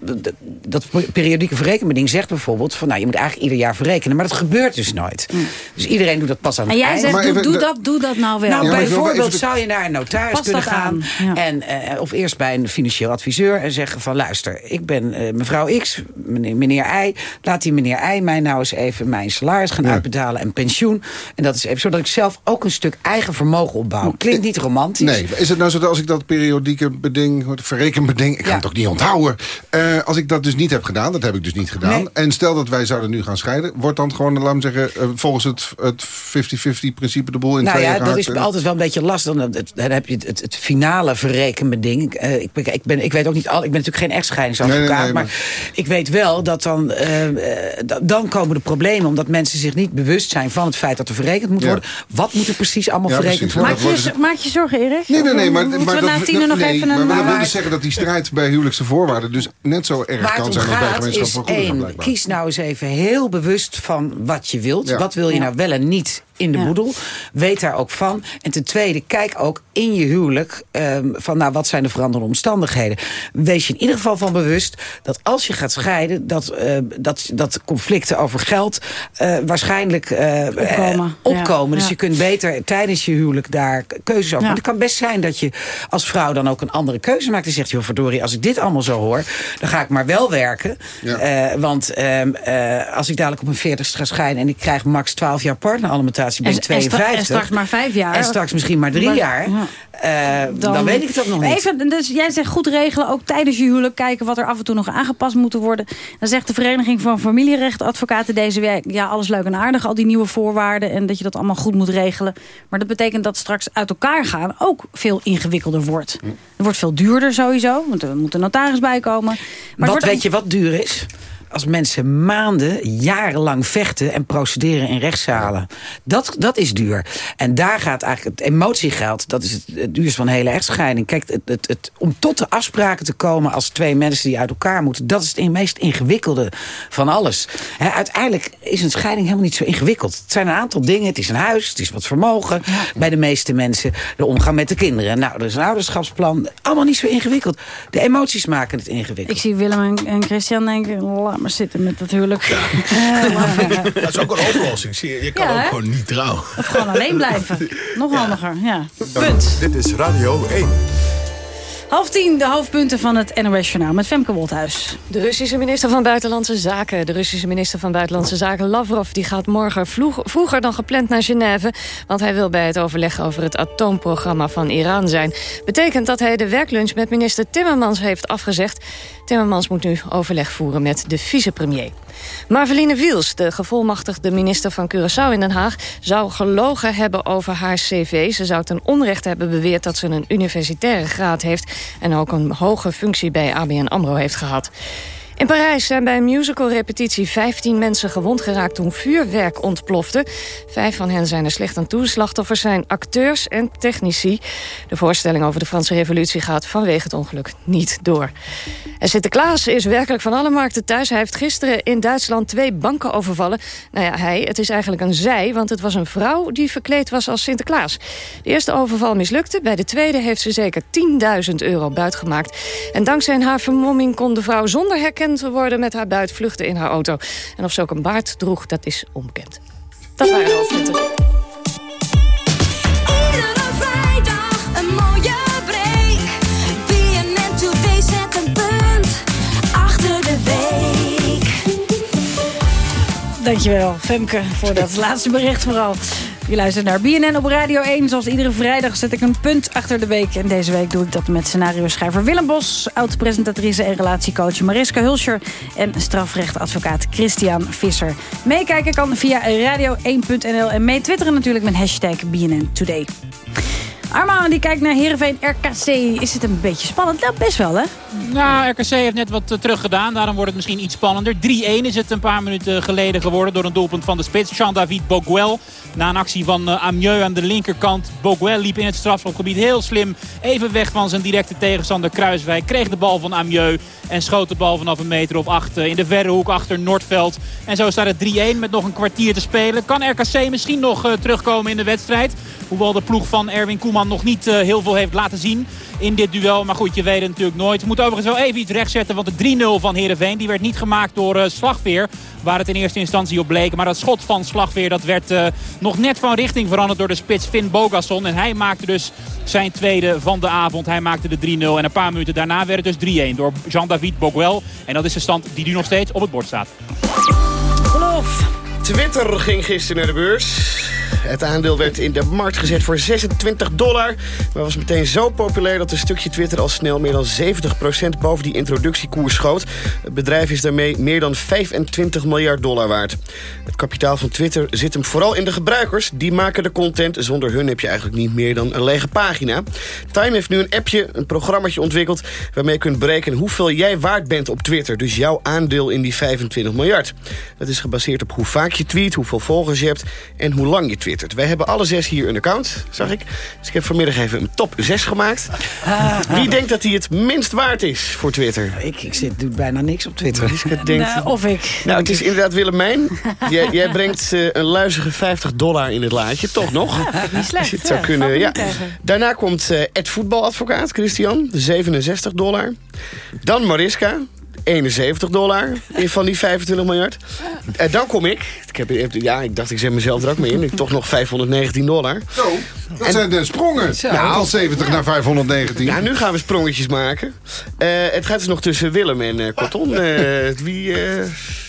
dat periodieke verrekenbeding zegt bijvoorbeeld... van nou, je moet eigenlijk ieder jaar verrekenen. Maar dat gebeurt dus nooit. Dus iedereen doet dat pas aan Mm. En het jij eind. zegt, doe, doe dat, doe dat nou wel. Nou, Ja, bijvoorbeeld zou je naar een notaris Pas kunnen dat gaan. En, eh, of eerst bij een financieel adviseur en zeggen van... luister, ik ben eh, mevrouw X, meneer, meneer Y. Laat die meneer Y mij nou eens even mijn salaris gaan Ja. uitbetalen en pensioen. En dat is even zodat ik zelf ook een stuk eigen vermogen opbouw. Klinkt niet romantisch. Nee, is het nou zo dat als ik dat periodieke beding, verrekenbeding, ik Ja. het toch niet onthouden. Eh, als ik dat dus niet heb gedaan, dat heb ik dus niet gedaan. Nee. En stel dat wij zouden nu gaan scheiden, wordt dan gewoon, laat me zeggen, eh, volgens het het 50-50 principe de boel in Nou ja, dat is en- altijd wel een beetje lastig. Dan, dan heb je het, het, het finale verrekenbeding. Eh, ik, ik, ben, ik weet ook niet al. Ik ben natuurlijk geen echtscheidingsadvocaat. Nee, nee, nee, maar, maar- ik weet wel dat dan, eh, eh, da- dan komen de problemen. Omdat mensen zich niet bewust zijn van het feit dat er verrekend moet Ja. worden. Wat moet er precies allemaal Ja, verrekend precies. worden? Maak je, maak je zorgen, Erik? Nee, nee, nee. Maar, moeten maar we dat, na nog nee, even maar een... Maar- dus zeggen dat die strijd bij huwelijkse voorwaarden... dus net zo erg kan zijn als bij gemeenschap van goederen, één, kies nou eens even heel bewust van wat je wilt. Ja. Wat wil je nou wel en niet in de Ja. boedel? Weet daar ook van. En ten tweede, kijk ook in je huwelijk ehm, van nou, wat zijn de veranderende omstandigheden. Wees je in ieder geval van bewust dat als je gaat scheiden... dat, eh, dat, dat conflicten over geld eh, waarschijnlijk eh, Opkomen. eh, opkomen. Ja. Dus Ja. je kunt beter tijdens je huwelijk daar keuzes over. Het kan best zijn dat je als vrouw dan ook een andere keuze maakt. En zegt, joh, verdorie, als ik dit allemaal zo hoor... dan ga ik maar wel werken. Ja. Eh, want ehm, eh, als ik dadelijk op mijn 40 ga scheiden... en ik krijg max 12 jaar partneralimentatie... realisatie ben ik En- en stra- 52. en straks maar vijf jaar. En straks misschien maar drie Maar- jaar. ja. Eh, dan, weet ik ook nog niet. Even, dus jij zegt goed regelen, ook tijdens je huwelijk kijken wat er af en toe nog aangepast moet worden. Dan zegt de Vereniging van Familierechtadvocaten deze week, ja alles leuk en aardig, al die nieuwe voorwaarden en dat je dat allemaal goed moet regelen. Maar dat betekent dat straks uit elkaar gaan ook veel ingewikkelder wordt. Het wordt veel duurder sowieso, want er moet een notaris bij komen. Maar wat weet je wat duur is? Als mensen maanden, jarenlang vechten en procederen in rechtszalen. Dat, dat is duur. En daar gaat eigenlijk het emotiegeld. Dat is het, het van de hele echtscheiding. Kijk, het, het, om tot de afspraken te komen als twee mensen die uit elkaar moeten. Dat is het meest ingewikkelde van alles. Uiteindelijk is een scheiding helemaal niet zo ingewikkeld. Het zijn een aantal dingen. Het is een huis, het is wat vermogen. Bij de meeste mensen de omgang met de kinderen. Nou, er is een ouderschapsplan. Allemaal niet zo ingewikkeld. De emoties maken het ingewikkeld. Ik zie Willem en, Christian denken, maar zitten met dat huwelijk. Dat is ook een oplossing. Zie je, je kan Ja, ook hè? gewoon niet trouwen. Of gewoon alleen blijven. Nog handiger, ja. Punt. Dit is Radio 1. Half tien, de hoofdpunten van het NOS Journaal met Femke Wolthuis. De Russische minister van Buitenlandse Zaken, de Russische minister van Buitenlandse Zaken Lavrov, die gaat morgen vroeg, vroeger dan gepland naar Genève, want hij wil bij het overleg over het atoomprogramma van Iran zijn. Betekent dat hij de werklunch met minister Timmermans heeft afgezegd. Timmermans moet nu overleg voeren met de vicepremier. Marveline Wiels, de gevolmachtigde minister van Curaçao in Den Haag... zou gelogen hebben over haar cv. Ze zou ten onrechte hebben beweerd dat ze een universitaire graad heeft... en ook een hoge functie bij ABN AMRO heeft gehad. In Parijs zijn bij een musicalrepetitie 15 mensen gewond geraakt toen vuurwerk ontplofte. Vijf van hen zijn er slecht aan toe. Slachtoffers zijn acteurs en technici. De voorstelling over de Franse revolutie gaat vanwege het ongeluk niet door. En Sinterklaas is werkelijk van alle markten thuis. Hij heeft gisteren in Duitsland twee banken overvallen. Nou ja, hij, het is eigenlijk een zij, want het was een vrouw die verkleed was als Sinterklaas. De eerste overval mislukte. Bij de tweede heeft ze zeker 10.000 euro buit gemaakt. En dankzij haar vermomming kon de vrouw zonder herkend worden met haar buit vluchten in haar auto. En of ze ook een baard droeg, dat is onbekend. Dat waren de hoofdpunten. Iedere vrijdag een mooie break. BNN Today zet een punt achter de week. Dankjewel, Femke, voor dat laatste bericht vooral. Je luistert naar BNN op Radio 1. Zoals iedere vrijdag zet ik een punt achter de week. En deze week doe ik dat met scenario-schrijver Willem Bos... oud-presentatrice en relatiecoach Mariska Hulscher... en strafrechtadvocaat Christian Visser. Meekijken kan via radio1.nl en mee twitteren natuurlijk met hashtag BNN Today. Armand die kijkt naar Heerenveen RKC. Is het een beetje spannend? Nou, best wel, hè? Nou, RKC heeft net wat eh, teruggedaan. Daarom wordt het misschien iets spannender. 3-1 is het een paar minuten geleden geworden door een doelpunt van de spits. Jean-David Boguel. Na een actie van uh, Amieux aan de linkerkant. Boguel liep in het strafschopgebied heel slim. Even weg van zijn directe tegenstander Kruiswijk. Kreeg de bal van Amieux. En schoot de bal vanaf een meter of acht eh, in de verre hoek achter Noordveld. En zo staat het 3-1 met nog een kwartier te spelen. Kan RKC misschien nog terugkomen in de wedstrijd. Hoewel de ploeg van Erwin Koeman nog niet uh, heel veel heeft laten zien in dit duel. Maar goed, je weet het natuurlijk nooit. We moeten overigens wel even iets rechtzetten. Want de 3-0 van Heerenveen die werd niet gemaakt door uh, Slagveer. Waar het in eerste instantie op bleek. Maar dat schot van Slagveer dat werd uh, nog net van richting veranderd door de spits Finn Bogasson. En hij maakte dus zijn tweede van de avond. Hij maakte de 3-0. En een paar minuten daarna werd het dus 3-1 door Jean-David Boguel. En dat is de stand die nu nog steeds op het bord staat. Geloof. Twitter ging gisteren naar de beurs. Het aandeel werd in de markt gezet voor 26 dollar. Maar was meteen zo populair dat een stukje Twitter al snel meer dan 70% boven die introductiekoers schoot. Het bedrijf is daarmee meer dan 25 miljard dollar waard. Het kapitaal van Twitter zit hem vooral in de gebruikers. Die maken de content. Zonder hun heb je eigenlijk niet meer dan een lege pagina. Time heeft nu een appje, een programmaatje ontwikkeld... waarmee je kunt berekenen hoeveel jij waard bent op Twitter. Dus jouw aandeel in die 25 miljard. Dat is gebaseerd op hoe vaak je tweet, hoeveel volgers je hebt... en hoe lang je twittert. Wij hebben alle zes hier een account, zag ik. Dus ik heb vanmiddag even een top 6 gemaakt. Wie denkt dat hij het minst waard is voor Twitter? Ik, ik zit, doe bijna niks op Twitter. denkt, Nou, of ik. Nou, het is inderdaad Willemijn. Jij, jij brengt uh, een luizige 50 dollar in het laadje, toch nog? Ja, ik niet slecht. Dus het zou kunnen, ja. Daarna komt uh, Ed Voetbaladvocaat, Christian, 67 dollar. Dan Mariska, 71 dollar van die 25 miljard. En dan kom ik. ik heb, ja, ik dacht ik zet mezelf er ook mee in. Ik toch nog 519 dollar. Zo, dat en, zijn de sprongen. Zo. Nou, van 70 naar 519. Ja, nu gaan we sprongetjes maken. Uh, het gaat dus nog tussen Willem en uh, Corton. Uh, wie...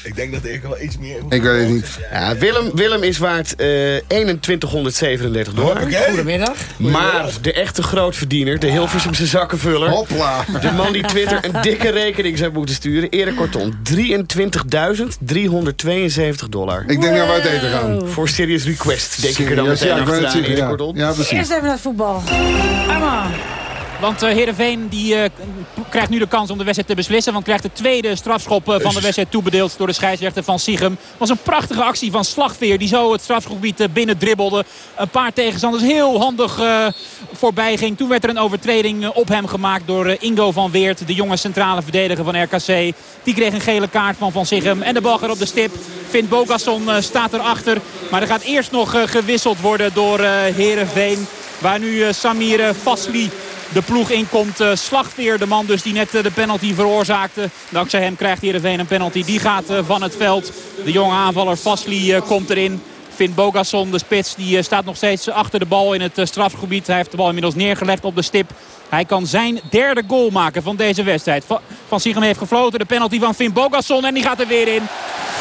Ik denk dat ik wel iets meer... Ik weet het niet. Ja, Willem, Willem is waard eh 2137 dollar. Goedemiddag. Maar de echte grootverdiener, de Hilversumse zakkenvuller... Hopla. De man die Twitter een dikke rekening zou moeten sturen. Erik Korton, 23.372 dollar. Ik denk dat we uit eten gaan. Voor Serious Request, denk ik er dan meteen Ja, achteraan, Erik ja. Korton. Ja, precies. Eerst even naar het voetbal. Arma. Want eh Heerenveen die, eh, krijgt nu de kans om de wedstrijd te beslissen. Want krijgt de tweede strafschop eh, van de wedstrijd toebedeeld door de scheidsrechter van Siegem. Het was een prachtige actie van Slagveer die zo het strafschopgebied binnen dribbelde. Een paar tegenstanders heel handig voorbij ging. Toen werd er een overtreding op hem gemaakt door Ingo van Weert. De jonge centrale verdediger van RKC. Die kreeg een gele kaart van Van Siegem. En de bal gaat op de stip. Vint Bogasson staat erachter. Maar er gaat eerst nog gewisseld worden door Heerenveen. Waar nu Samir Fasli de ploeg inkomt. Uh, Slagveer, de man dus die net uh, de penalty veroorzaakte. Dankzij hem krijgt Heerenveen een penalty. Die gaat uh, van het veld. De jonge aanvaller Vasli komt erin. Vint Bogasson, de spits, die staat nog steeds achter de bal in het strafgebied. Hij heeft de bal inmiddels neergelegd op de stip. Hij kan zijn derde goal maken van deze wedstrijd. Van Siegem heeft gefloten. De penalty van Finn Bogasson. En die gaat er weer in.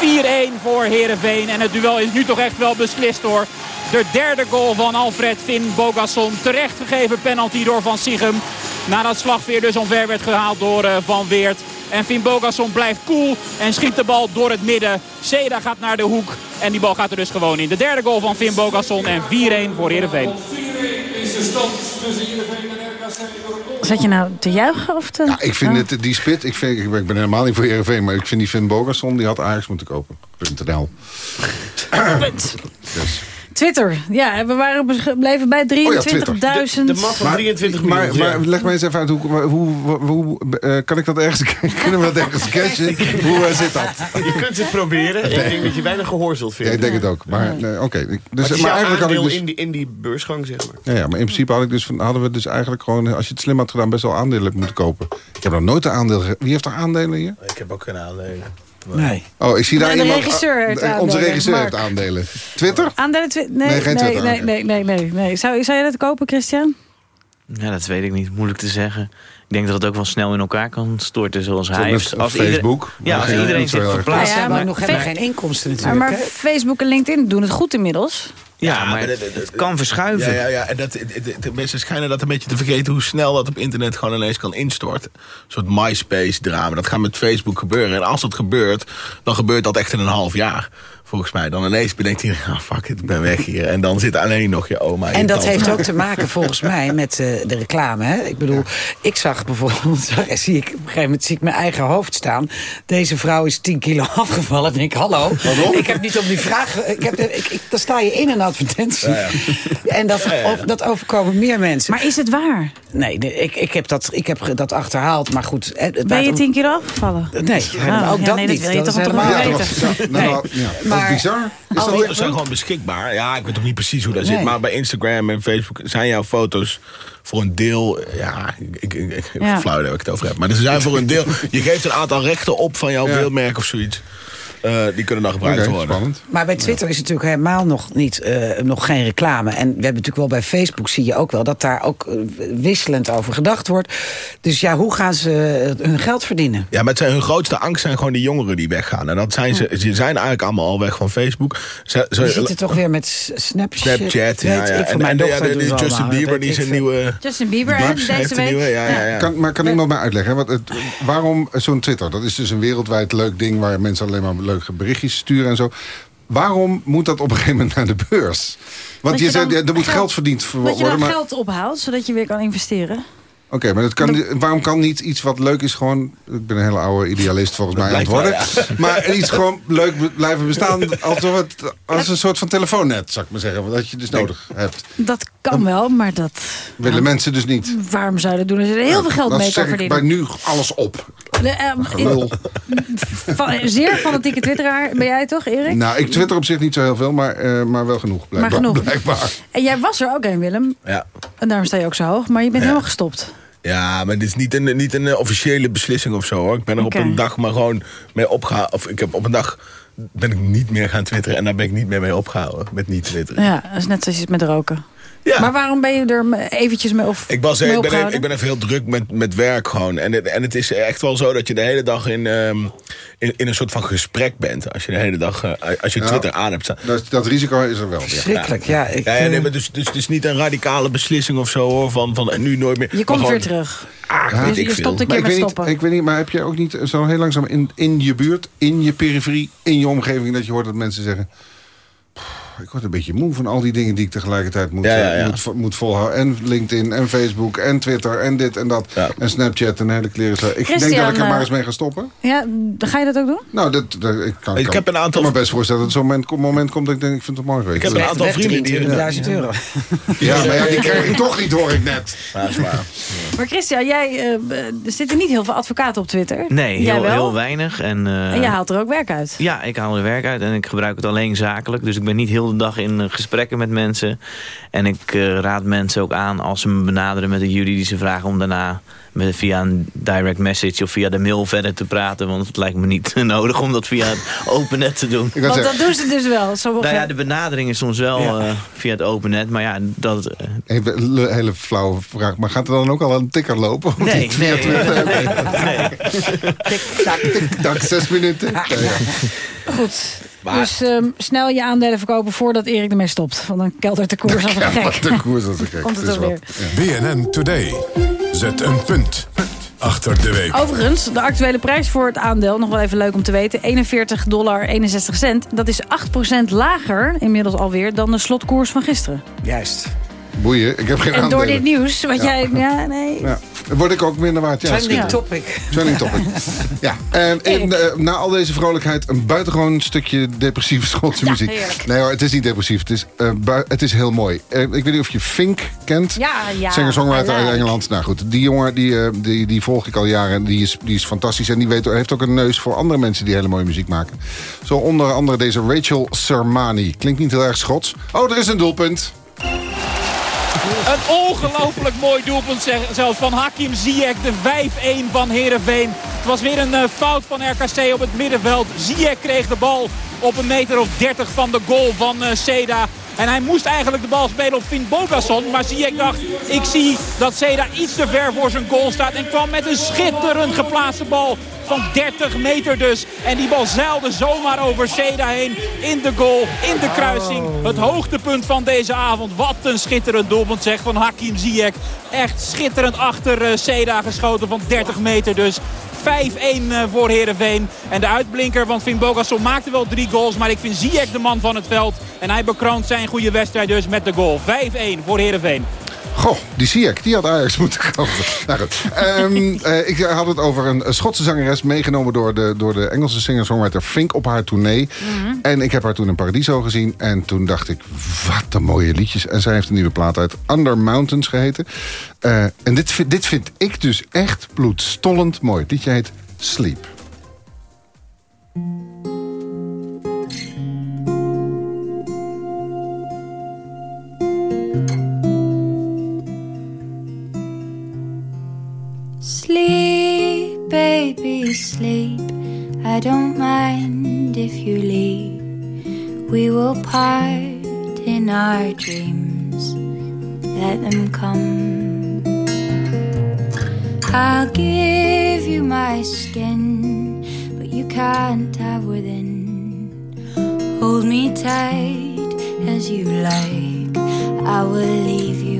4-1 voor Heerenveen. En het duel is nu toch echt wel beslist hoor. De derde goal van Alfred Finn Bogasson. Terecht gegeven penalty door Van Siegem. Nadat Slagveer dus omver werd gehaald door uh, Van Weert. En Finn Bogasson blijft cool en schiet de bal door het midden. Seda gaat naar de hoek en die bal gaat er dus gewoon in. De derde goal van Finn Bogasson en 4-1 voor Heerenveen. De stand tussen Heerenveen en RKC. Zat je nou te juichen? Of te... Ja, ik vind Oh. het, die spit, ik, vind, ik ben ik ben helemaal niet voor Heerenveen... maar ik vind die Finn Bogason, die had Ajax moeten kopen. .nl. Punt. Dus. Twitter. Ja, we waren gebleven bij 23.000. de, de van 23 miljoen. Maar, maar leg mij eens even uit, hoe, hoe, hoe, hoe, eh, kan ik dat ergens kunnen we dat ergens catchen? hoe eh, zit dat? Je kunt het proberen. Ik denk dat je weinig gehoor zult Ja, vinden. ik denk het ook. Maar nee, oké. Ik- Maar Dus, maar eigenlijk had ik dus... in, die, in die beursgang, zeg maar. Ja, ja, maar in principe had ik dus van, hadden we dus eigenlijk gewoon... als je het slim had gedaan, best wel aandelen moeten kopen. Ik heb nog nooit een aandeel... Wie heeft er aandelen hier? Ik heb ook geen aandelen. Nee. Oh, ik zie daar iemand... regisseur heeft Onze regisseur Mark. heeft aandelen. Twitter? Aandelen twi- nee, Nee, geen nee, Twitter, nee, nee, nee, nee, nee. Zou, zou je dat kopen, Christian? Ja, dat weet ik niet. Moeilijk te zeggen. Ik denk dat het ook wel snel in elkaar kan storten zoals Zo hij heeft. Als Facebook. Iedereen, ja, als iedereen zich verplaatst. Ja, maar nog geen inkomsten natuurlijk. maar? Facebook en LinkedIn doen het goed inmiddels. Ja, maar maar het, kan verschuiven. Ja, ja, ja. En dat, het- het- het- mensen schijnen dat een beetje te vergeten hoe snel dat op internet gewoon ineens kan instorten. Een soort MySpace-drama. Dat gaat met Facebook gebeuren. En als dat gebeurt, dan gebeurt dat echt in een half jaar. Volgens mij. Dan ineens bedenkt hij, ah, fuck it, ik ben weg hier. En dan zit alleen nog je oma. En je dat tante. heeft ook te maken volgens mij met eh, de reclame. Hè? Ik bedoel, ik zag bijvoorbeeld, zie ik, op een gegeven moment zie ik mijn eigen hoofd staan. Deze vrouw is 10 kilo afgevallen. En ik, hallo, ik heb niet om die vraag... Ik heb, ik, ik, daar sta je in een advertentie. Ja, En dat, Ja, ja, ja. of- dat overkomen meer mensen. Maar is het waar? Nee, nee, ik, ik, heb dat, ik heb dat achterhaald. Maar goed. hè, het Ben je 10 kilo afgevallen? Nee, Oh, ook ja, dat nee, niet. Dat wil je Dat toch helemaal- weten? Ja, dat, nou, Nee. ja, dat Maar- is bizar. Dat echt zijn gewoon beschikbaar. Ja, ik weet toch niet precies hoe dat Nee. zit. Maar bij Instagram en Facebook zijn jouw foto's voor een deel... Ja, ik, ik, ik, ik Ja. flauw dat ik het over heb. Maar ze zijn voor een deel... Je geeft een aantal rechten op van jouw Ja. beeldmerk of zoiets. Eh, die kunnen dan gebruikt worden. spannend. Maar bij Twitter is natuurlijk helemaal nog, niet, eh, nog geen reclame. En we hebben natuurlijk wel bij Facebook, zie je ook wel... dat daar ook eh, wisselend over gedacht wordt. Dus ja, hoe gaan ze hun geld verdienen? Ja, maar het zijn, hun grootste angst zijn gewoon die jongeren die weggaan. En dat zijn ze, ze zijn eigenlijk allemaal al weg van Facebook. Ze, ze- Je ziet het toch weer met Snapchat. Snapchat, ja. Ja. ik, voor En, mijn en de- de- Justin Bieber, die zijn nieuwe... Justin Bieber, deze een nieuwe, week. ja, ja, ja. Kan, maar kan iemand mij uitleggen? hè? Want het, waarom zo'n Twitter? Dat is dus een wereldwijd leuk ding... waar mensen alleen maar leuke berichtjes sturen en zo. Waarom moet dat op een gegeven moment naar de beurs? Want je je zei, er moet geld- geld verdiend Dat je worden. dan maar- geld ophaalt, zodat je weer kan investeren. Oké, maar dat kan, waarom kan niet iets wat leuk is gewoon... Ik ben een hele oude idealist volgens mij aan het worden. wel, Maar iets gewoon leuk blijven bestaan... alsof het als een soort van telefoonnet, zou ik maar zeggen. Dat je dus nodig hebt. Dat kan wel, maar dat... Willen mensen dus niet. Waarom zou je dat doen als je er heel veel geld mee kan zeg ik verdienen? bij nu alles op. De, ehm, Gelul. van- zeer fanatieke twitteraar ben jij toch, Erik? Nou, ik twitter op zich niet zo heel veel, maar, eh, maar wel genoeg. Blijkbaar. genoeg. blijkbaar. En jij was er ook een, Willem. Ja. En daarom sta je ook zo hoog. Maar je bent helemaal gestopt. Ja, maar dit is niet een, niet een eh, officiële beslissing of zo hoor. Ik ben er op een dag maar gewoon mee opgehouden. Of ik heb op een dag ben ik niet meer gaan twitteren. En daar ben ik niet meer mee opgehouden. Met niet twitteren. Ja, dat is net zoals je het met roken. Maar waarom ben je er eventjes mee, of Ik, was, mee ik, ben, opgehouden? ik ben even heel druk met, met werk gewoon. En het, en het is echt wel zo dat je de hele dag in, ehm, in, in een soort van gesprek bent. Als je de hele dag, eh, als je Ja. Twitter aan hebt staan. Dat, dat risico is er wel. ja. Schrikkelijk, ja. Ik, Ja, ja, nee, eh, maar dus, dus het is niet een radicale beslissing of zo hoor. Van, van en nu nooit meer. Je komt gewoon- weer terug. Ah, Ja. Je- ik je stopt een keer ik met weet, stoppen. niet, ik weet niet, maar heb je ook niet zo heel langzaam in, in je buurt, in je periferie, in je omgeving, dat je hoort dat mensen zeggen... "Pff, Ik word een beetje moe van al die dingen die ik tegelijkertijd moet, Ja, ja, eh, ja. moet, moet volhouden. En LinkedIn, en Facebook, en Twitter, en dit en dat. Ja. En Snapchat, en hele kleren. Ik denk dat ik er eh, maar eens mee ga stoppen. Ja, ga je dat ook doen? Nou, dat, dat- ik kan, Ik kan- heb een aantal- kan me best voorstellen dat zo'n moment, moment komt dat ik denk, ik vind het mooi. Ik heb een aantal vrienden die... 23.000 euro. Ja, maar ja, die krijg ik toch niet, hoor ik net. Waar. Maar Christian, jij, eh, er zitten niet heel veel advocaten op Twitter. Nee, heel, heel weinig. En, eh, En jij haalt er ook werk uit. Ja, ik haal er werk uit en ik gebruik het alleen zakelijk. Dus ik ben niet heel de dag in eh, gesprekken met mensen. En ik eh, raad mensen ook aan als ze me benaderen met een juridische vraag... om daarna via een direct message of via de mail verder te praten. Want het lijkt me niet nodig om dat via het open net te doen. Want dat doen ze dus wel. Sommige... Nou ja, de benadering is soms wel Ja. eh, via het open net. Maar ja, dat... eh, even een hele flauwe vraag. Maar gaat er dan ook al een tikker lopen? Nee, nee, nee. Dag, zes minuten. Ja, ja. Goed. Maar- Dus ehm, snel je aandelen verkopen voordat Erik ermee stopt. Want dan keldert de koers als een Ja, gek. de koers als een gek. Komt het weer. Ja. BNN Today. Zet een punt achter de week. Overigens, de actuele prijs voor het aandeel, nog wel even leuk om te weten, 41 dollar 61 cent. Dat is 8% lager inmiddels alweer dan de slotkoers van gisteren. Juist. Boeien, ik heb geen En door dit nieuws, wat Ja. jij... Ja, nee. Ja. Word ik ook minder waard? Ja, Trending topic. Trending topic. ja, en, en eh, na al deze vrolijkheid een buitengewoon stukje depressieve Schotse Ja, muziek. heerlijk. Nee hoor, het is niet depressief. Het is, eh, bui- het is heel mooi. Eh, ik weet niet of je Fink kent. Ja, ja. Singer-songwriter I uit. Engeland. Nou goed, die jongen die, eh, die, die volg ik al jaren. En die is, die is fantastisch. En die weet, heeft ook een neus voor andere mensen die hele mooie muziek maken. Zo onder andere deze Rachel Sermani. Klinkt niet heel erg Schots. Oh, er is een doelpunt. Een ongelooflijk mooi doelpunt zelfs van Hakim Ziyech, de 5-1 van Heerenveen. Het was weer een eh, fout van RKC op het middenveld. Ziyech kreeg de bal op een meter of 30 van de goal van eh, Seda. En hij moest eigenlijk de bal spelen op Finn Bogason. Maar Ziyech dacht, ik zie dat Seda iets te ver voor zijn goal staat. En kwam met een schitterend geplaatste bal van 30 meter dus. En die bal zeilde zomaar over Seda heen in de goal, in de kruising. Het hoogtepunt van deze avond. Wat een schitterend doelpunt zeg van Hakim Ziyech. Echt schitterend achter eh, Seda geschoten van 30 meter dus. 5-1 eh, voor Heerenveen. En de uitblinker, want Finn Bogason maakte wel drie goals. Maar ik vind Ziyech de man van het veld. En hij bekroont zijn goede wedstrijd dus met de goal. 5-1 voor Heerenveen. Goh, die Ziyech, die had Ajax moeten kopen. nou goed. Ehm, eh, ik had het over een Schotse zangeres... meegenomen door de, door de Engelse singer-songwriter Fink op haar tournee. En ik heb haar toen in Paradiso gezien. En toen dacht ik, wat een mooie liedjes. En zij heeft een nieuwe plaat uit. Under Mountains geheten. Eh, en dit, vind- dit vind ik dus echt bloedstollend mooi. Het liedje heet. Sleep, sleep. I don't mind if you leave. We will part in our dreams. Let them come. I'll give you my skin, but you can't have within. Hold me tight as you like. I will leave you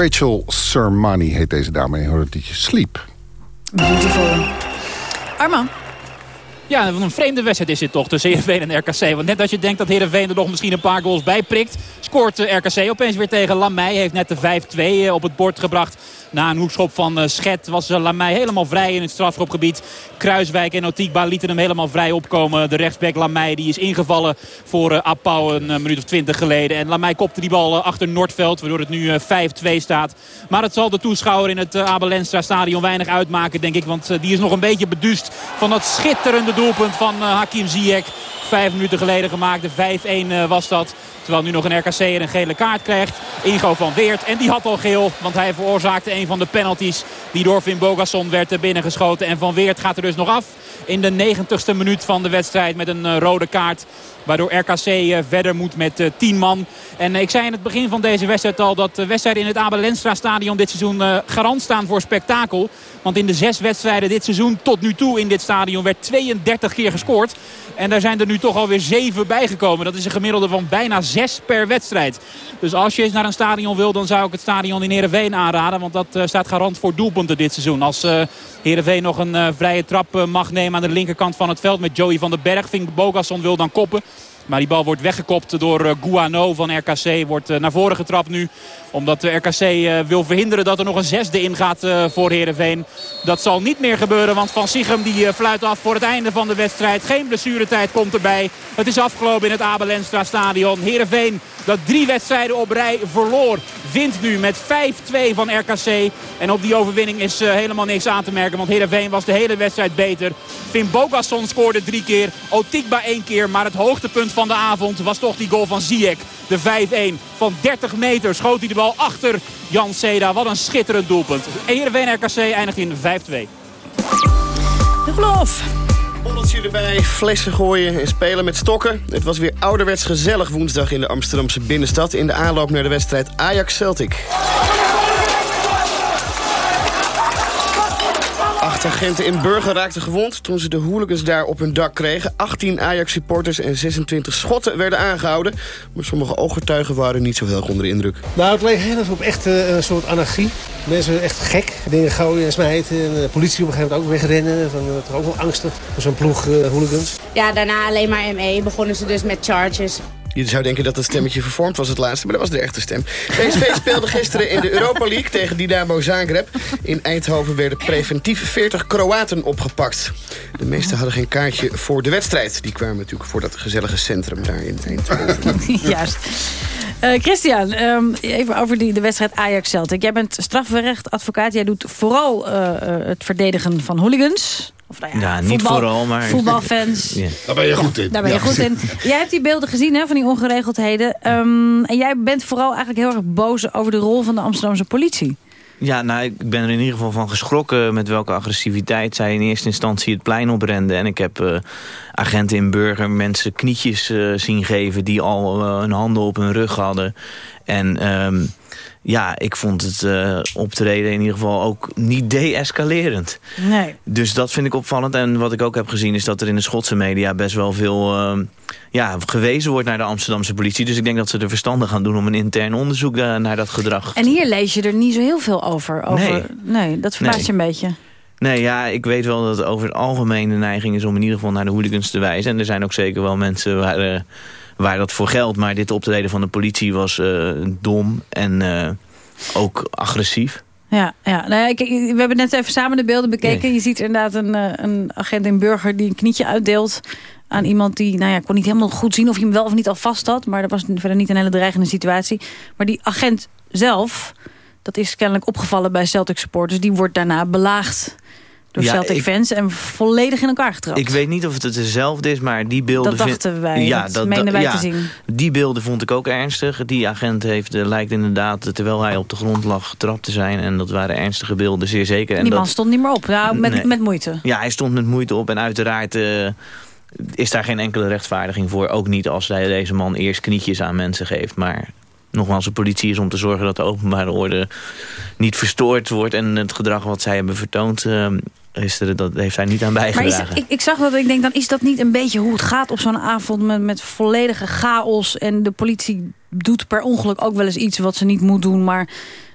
Rachel Sermani heet deze dame. En je hoort het liedje Sleep. Beautiful. Arman. Ja, een vreemde wedstrijd is dit toch tussen Heerenveen en RKC. Want net als je denkt dat Heerenveen er nog misschien een paar goals bij prikt... scoort eh, RKC opeens weer tegen Lamey. Heeft net de 5-2 op het bord gebracht. Na een hoekschop van eh, Schet was eh, Lamey helemaal vrij in het strafschopgebied. Kruiswijk en Otikba lieten hem helemaal vrij opkomen. De rechtsback Lamey die is ingevallen voor uh, Appau een minuut of twintig geleden. En Lamey kopte die bal achter Noordveld, waardoor het nu 5-2 staat. Maar het zal de toeschouwer in het uh, Abel Enstra stadion weinig uitmaken, denk ik. Want die is nog een beetje beduust van dat schitterende doelpunt van Hakim Ziyech. Vijf minuten geleden gemaakt, de 5-1 was dat. Terwijl nu nog een RKC een gele kaart krijgt. Ingo van Weert. En die had al geel. Want hij veroorzaakte een van de penalties. Die door Finn Bogasson werd binnengeschoten. En van Weert gaat er dus nog af. In de 90ste minuut van de wedstrijd met een rode kaart. Waardoor RKC verder moet met 10 man. En ik zei in het begin van deze wedstrijd al dat de wedstrijden in het Abel Lenstra stadion dit seizoen garant staan voor spektakel. Want in de zes wedstrijden dit seizoen tot nu toe in dit stadion werd 32 keer gescoord. En daar zijn er nu toch alweer 7 bijgekomen. Dat is een gemiddelde van bijna 6 per wedstrijd. Dus als je eens naar een stadion wil, dan zou ik het stadion in Heerenveen aanraden. Want dat uh, staat garant voor doelpunten dit seizoen. Als uh, Heerenveen nog een uh, vrije trap mag nemen aan de linkerkant van het veld met Joey van den Berg. Vink Bogasson wil dan koppen. Maar die bal wordt weggekopt door uh, Guano van RKC. Wordt uh, naar voren getrapt nu. Omdat de RKC uh, wil verhinderen dat er nog een zesde ingaat voor Heerenveen. Dat zal niet meer gebeuren. Want Van Sichem die fluit af voor het einde van de wedstrijd. Geen blessuretijd komt erbij. Het is afgelopen in het Abel Enstra stadion. Heerenveen dat drie wedstrijden op rij verloor. Wint nu met 5-2 van RKC. En op die overwinning is helemaal niks aan te merken. Want Heerenveen was de hele wedstrijd beter. Finn Bogasson scoorde drie keer. Otikba één keer. Maar het hoogtepunt van de avond was toch die goal van Ziyech. De 5-1. Van 30 meter schoot hij de bal achter Jan Seda. Wat een schitterend doelpunt. Heerenveen RKC eindigt in 5-2. De geloof. Bolletje erbij, flessen gooien en spelen met stokken. Het was weer ouderwets gezellig woensdag in de Amsterdamse binnenstad... in de aanloop naar de wedstrijd Ajax-Celtic. Acht agenten in Burger raakten gewond toen ze de hooligans daar op hun dak kregen. 18 Ajax-supporters en 26 schotten werden aangehouden. Maar sommige ooggetuigen waren niet zo heel onder de indruk. Nou, het leek heel erg op echt uh, een soort anarchie. Mensen echt gek, dingen gooien en smijten. En de politie op een gegeven moment ook wegrennen. Van, toch ook wel angstig voor zo'n ploeg uh, hooligans. Ja, daarna alleen maar ME. Begonnen ze dus met charges. Je zou denken dat het stemmetje vervormd was het laatste, maar dat was de echte stem. PSV speelde gisteren in de Europa League tegen Dynamo Zagreb. In Eindhoven werden preventief 40 Kroaten opgepakt. De meesten hadden geen kaartje voor de wedstrijd. Die kwamen natuurlijk voor dat gezellige centrum daar in Eindhoven. Juist. Uh, Christian, um, even over die, de wedstrijd Ajax-Celtic. Jij bent strafrechtadvocaat. Jij doet vooral uh, het verdedigen van hooligans. Of, nou ja, ja, niet vooral, maar... Voetbalfans. ja. Daar ben je goed in. Daar ben je ja. goed in. Jij hebt die beelden gezien hè, van die ongeregeldheden. Um, en jij bent vooral eigenlijk heel erg boos over de rol van de Amsterdamse politie. Ja, nou, ik ben er in ieder geval van geschrokken met welke agressiviteit zij in eerste instantie het plein oprenden. En ik heb uh, agenten in Burger mensen knietjes uh, zien geven die al uh, hun handen op hun rug hadden. En um, ja, ik vond het eh, optreden in ieder geval ook niet de-escalerend. Nee. Dus dat vind ik opvallend. En wat ik ook heb gezien is dat er in de Schotse media best wel veel eh, ja, gewezen wordt naar de Amsterdamse politie. Dus ik denk dat ze er verstandig gaan doen om een intern onderzoek eh, naar dat gedrag. En hier lees je er niet zo heel veel over. over Nee. nee dat verbaast Nee. je een beetje. Nee, ja, ik weet wel dat het over het algemeen de neiging is om in ieder geval naar de hooligans te wijzen. En er zijn ook zeker wel mensen waar, waar dat voor geldt. Maar dit optreden van de politie was eh, dom en eh, ook agressief. Ja, ja. Nou ja, ik, we hebben net even samen de beelden bekeken. Je ziet inderdaad een, eh, een agent in burger die een knietje uitdeelt aan iemand die, nou ja, kon niet helemaal goed zien of hij hem wel of niet al vast had. Maar dat was verder niet een hele dreigende situatie. Maar die agent zelf, dat is kennelijk opgevallen bij Celtic supporters. Die wordt daarna belaagd door Ja, Celtic ik- fans en volledig in elkaar getrapt. Ik weet niet of het hetzelfde is, maar die beelden... Dat dachten wij, dat meenden wij te zien. Die beelden vond ik ook ernstig. Die agent heeft, eh, lijkt inderdaad, eh, terwijl hij op de grond lag, getrapt te zijn. En dat waren ernstige beelden, zeer zeker. En die dat, man stond niet meer op, nou, met, Nee. met moeite. Ja, hij stond met moeite op en uiteraard eh, is daar geen enkele rechtvaardiging voor. Ook niet als hij deze man eerst knietjes aan mensen geeft. Maar nogmaals, de politie is om te zorgen dat de openbare orde niet verstoord wordt. En het gedrag wat zij hebben vertoond, is er, dat heeft hij niet aan Maar bijgedragen. is, ik, ik zag dat ik denk, dan is dat niet een beetje hoe het gaat op zo'n avond met, met volledige chaos. En de politie doet per ongeluk ook wel eens iets wat ze niet moet doen, maar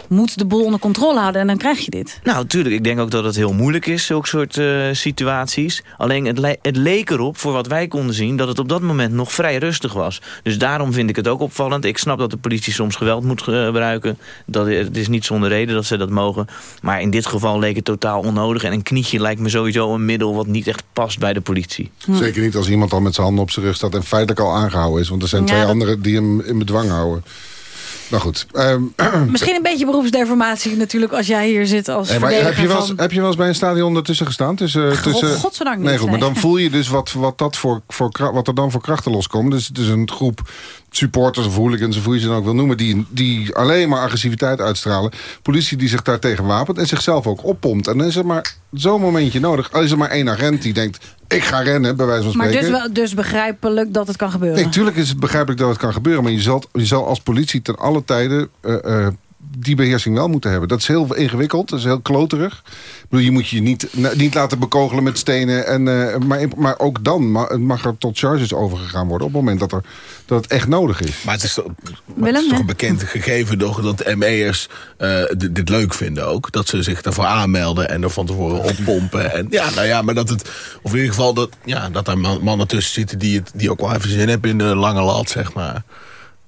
moet de boel onder controle houden en dan krijg je dit. Nou, tuurlijk. Ik denk ook dat het heel moeilijk is, zulke soort eh, situaties. Alleen het, le- het leek erop, voor wat wij konden zien... dat het op dat moment nog vrij rustig was. Dus daarom vind ik het ook opvallend. Ik snap dat de politie soms geweld moet eh, gebruiken. Dat, het is niet zonder reden dat ze dat mogen. Maar in dit geval leek het totaal onnodig. En een knietje lijkt me sowieso een middel... wat niet echt past bij de politie. Zeker niet als iemand al met zijn handen op zijn rug staat... en feitelijk al aangehouden is. Want er zijn Ja, twee dat- anderen die hem in bedwang houden. Nou goed. ehm, Misschien een beetje beroepsdeformatie natuurlijk als jij hier zit als Hey, maar heb, je wel eens, van... heb je wel eens bij een stadion ertussen gestaan? Tussen, tussen... godzijdank niet, Nee, goed, maar nee. dan voel je dus wat, wat, dat voor, voor, wat er dan voor krachten loskomen. Dus het is een groep supporters of hooligans, of hoe je ze dan ook wil noemen... die, die alleen maar agressiviteit uitstralen. Politie die zich daartegen wapent en zichzelf ook oppompt. En dan is er maar zo'n momentje nodig. Al is er maar één agent die denkt, ik ga rennen, bij wijze van Maar spreken. dus, wel, dus begrijpelijk dat het kan gebeuren. Nee, tuurlijk is het begrijpelijk dat het kan gebeuren. Maar je zal, je zal als politie ten alle tijden eh, eh, die beheersing wel moeten hebben. Dat is heel ingewikkeld, dat is heel kloterig. Ik bedoel, je moet je niet, niet laten bekogelen met stenen. En, eh, maar, maar ook dan ma- mag er tot charges overgegaan worden... op het moment dat, er, dat het echt nodig is. Maar het is toch, maar Willem, het is toch hè? een bekend gegeven toch, dat ME'ers eh, dit, dit leuk vinden ook. Dat ze zich daarvoor aanmelden en er van tevoren oppompen. En, ja, nou ja, maar dat het... Of in ieder geval dat, ja, dat er man- mannen tussen zitten die, het, die ook wel even zin hebben in de lange lat, zeg maar.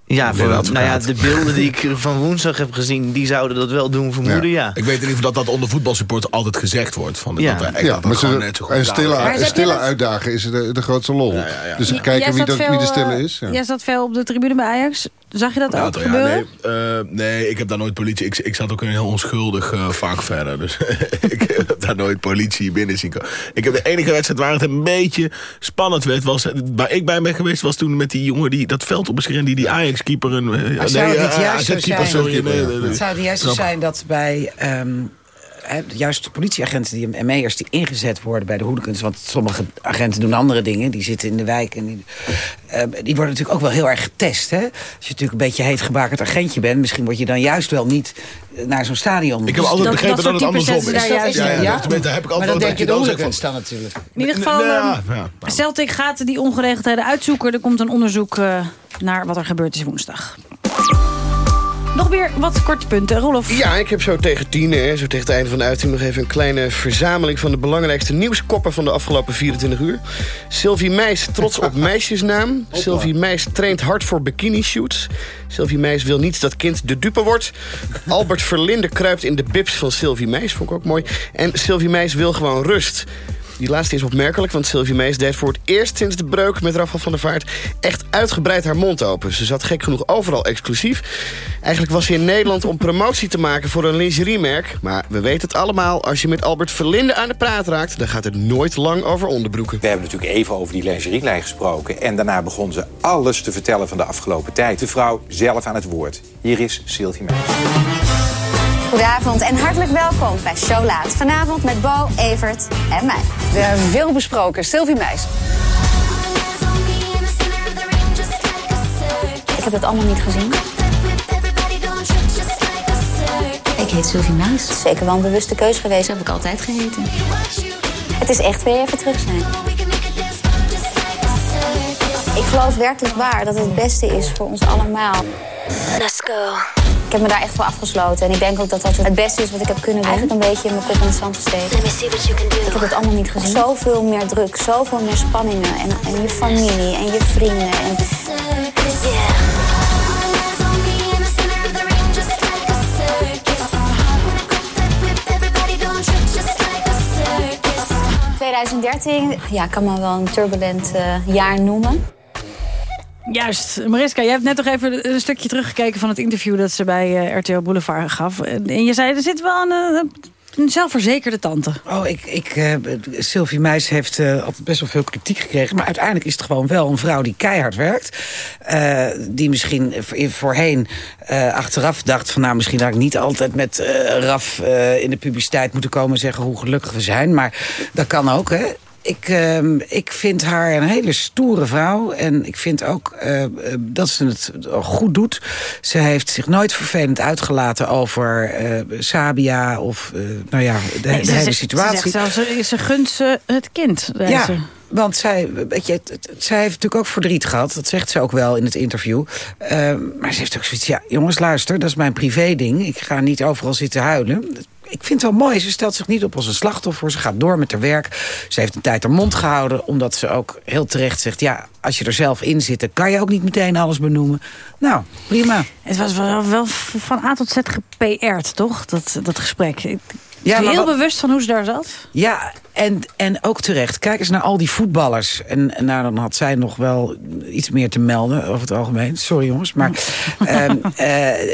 Ja, voor, de nou ja, de beelden die ik van woensdag heb gezien... die zouden dat wel doen vermoeden, ja. Ik weet in ieder geval dat dat onder voetbalsupporters altijd gezegd wordt. Van, Ja. dat wij echt Ja, dat maar ze, net zo en stille, stille dat- uitdagen is de, de grootste lol. Dus kijken wie, dat, veel, wie de stille eh, is. Ja. Jij zat veel op de tribune bij Ajax. Zag je dat Ja, ook ja, gebeuren? nee, eh, nee, ik heb daar nooit politie. Ik, ik zat ook een heel onschuldig eh, vak verder. Dus ik heb daar nooit politie binnen zien komen. Ik heb de enige wedstrijd waar het een beetje spannend werd. Was, waar ik bij ben geweest was toen met die jongen die dat veld op die die Ajax-keeper. eh, Maar zou het niet eh, juist zo zijn- sorry. nee, nee, nee. Het zou juist zo zijn dat bij... ehm, hè, juist de politieagenten die, en ME'ers die ingezet worden bij de hooligans... want sommige agenten doen andere dingen, die zitten in de wijk... en die, ehm, die worden natuurlijk ook wel heel erg getest. Hè? Als je natuurlijk een beetje heetgebakerd agentje bent... misschien word je dan juist wel niet eh, naar zo'n stadion. Ik heb altijd begrepen dat, soort het types andersom is. ja, ja, ja. Tenminste, daar heb ik altijd dan wel denk je dat de je dan zegt hooligans van... dan natuurlijk. In ieder geval, Nee, ja, ehm, ja. Celtic gaat die ongeregeldheden uitzoeken. Er komt een onderzoek eh, naar wat er gebeurd is woensdag. Nog weer wat korte punten. Rolof. Ja, ik heb zo tegen tien, hè, zo tegen het einde van de uitzending... nog even een kleine verzameling van de belangrijkste nieuwskoppen... van de afgelopen 24 uur. Sylvie Meis trots op meisjesnaam. Sylvie Meis traint hard voor bikini-shoots. Sylvie Meis wil niet dat kind de dupe wordt. Albert Verlinde kruipt in de bibs van Sylvie Meis, vond ik ook mooi. En Sylvie Meis wil gewoon rust. Die laatste is opmerkelijk, want Sylvie Mees deed voor het eerst sinds de breuk met Rafal van der Vaart echt uitgebreid haar mond open. Ze zat gek genoeg overal exclusief. Eigenlijk was ze in Nederland om promotie te maken voor een lingeriemerk. Maar we weten het allemaal, als je met Albert Verlinde aan de praat raakt... dan gaat het nooit lang over onderbroeken. We hebben natuurlijk even over die lingerielijn gesproken. En daarna begon ze alles te vertellen van de afgelopen tijd. De vrouw zelf aan het woord. Hier is Sylvie Mees. Goedenavond en hartelijk welkom bij Show Laat. Vanavond met Bo, Evert en mij. De veel besproken Sylvie Meis. Ik heb het allemaal niet gezien. heet Sylvie Muis. Zeker wel een bewuste keuze geweest. Heb ik altijd geheten. Het is echt weer even terug zijn. Ik geloof werkelijk waar dat het het beste is voor ons allemaal. Let's go. Ik heb me daar echt voor afgesloten. En ik denk ook dat dat het beste is wat ik heb kunnen doen. Eigenlijk een beetje mijn kop in het zand steken. Ik heb het allemaal niet gezien. Zoveel meer druk, zoveel meer spanningen. En, en je familie en je vrienden. En... 2013, ja, ik kan me wel een turbulent eh, jaar noemen. Juist. Mariska, jij hebt net nog even een stukje teruggekeken van het interview dat ze bij eh, RTL Boulevard gaf. En je zei, er zit wel een, eh, een zelfverzekerde tante. Oh, ik, ik, eh, Sylvie Meis heeft altijd best wel veel kritiek gekregen. Maar uiteindelijk is het gewoon wel een vrouw die keihard werkt. Die misschien voorheen achteraf dacht van... nou, misschien had ik niet altijd met Raf in de publiciteit moeten komen... en zeggen hoe gelukkig we zijn. Maar dat kan ook, hè. Ik, ehm, ik vind haar een hele stoere vrouw. En ik vind ook eh, dat ze het goed doet. Ze heeft zich nooit vervelend uitgelaten over eh, Sabia... of eh, nou ja, de, Nee, de ze hele zegt- situatie. Ze, zegt zelfs, ze, ze gunt ze het kind. Ja, want zij, weet je, zij heeft natuurlijk ook verdriet gehad. Dat zegt ze ook wel in het interview. Ehm, maar ze heeft ook zoiets, ja, jongens, luister, dat is mijn privé-ding. Ik ga niet overal zitten huilen. Ik vind het wel mooi, ze stelt zich niet op als een slachtoffer. Ze gaat door met haar werk. Ze heeft een tijd haar mond gehouden, omdat ze ook heel terecht zegt... ja, als je er zelf in zit, dan kan je ook niet meteen alles benoemen. Nou, prima. Het was wel, wel van A tot Z gepR'd, toch? Dat, dat gesprek. Ja, maar heel wat- bewust van hoe ze daar zat. Ja, en, en ook terecht. Kijk eens naar al die voetballers. En, en nou, dan had zij nog wel iets meer te melden over het algemeen. Sorry jongens, maar ehm, eh,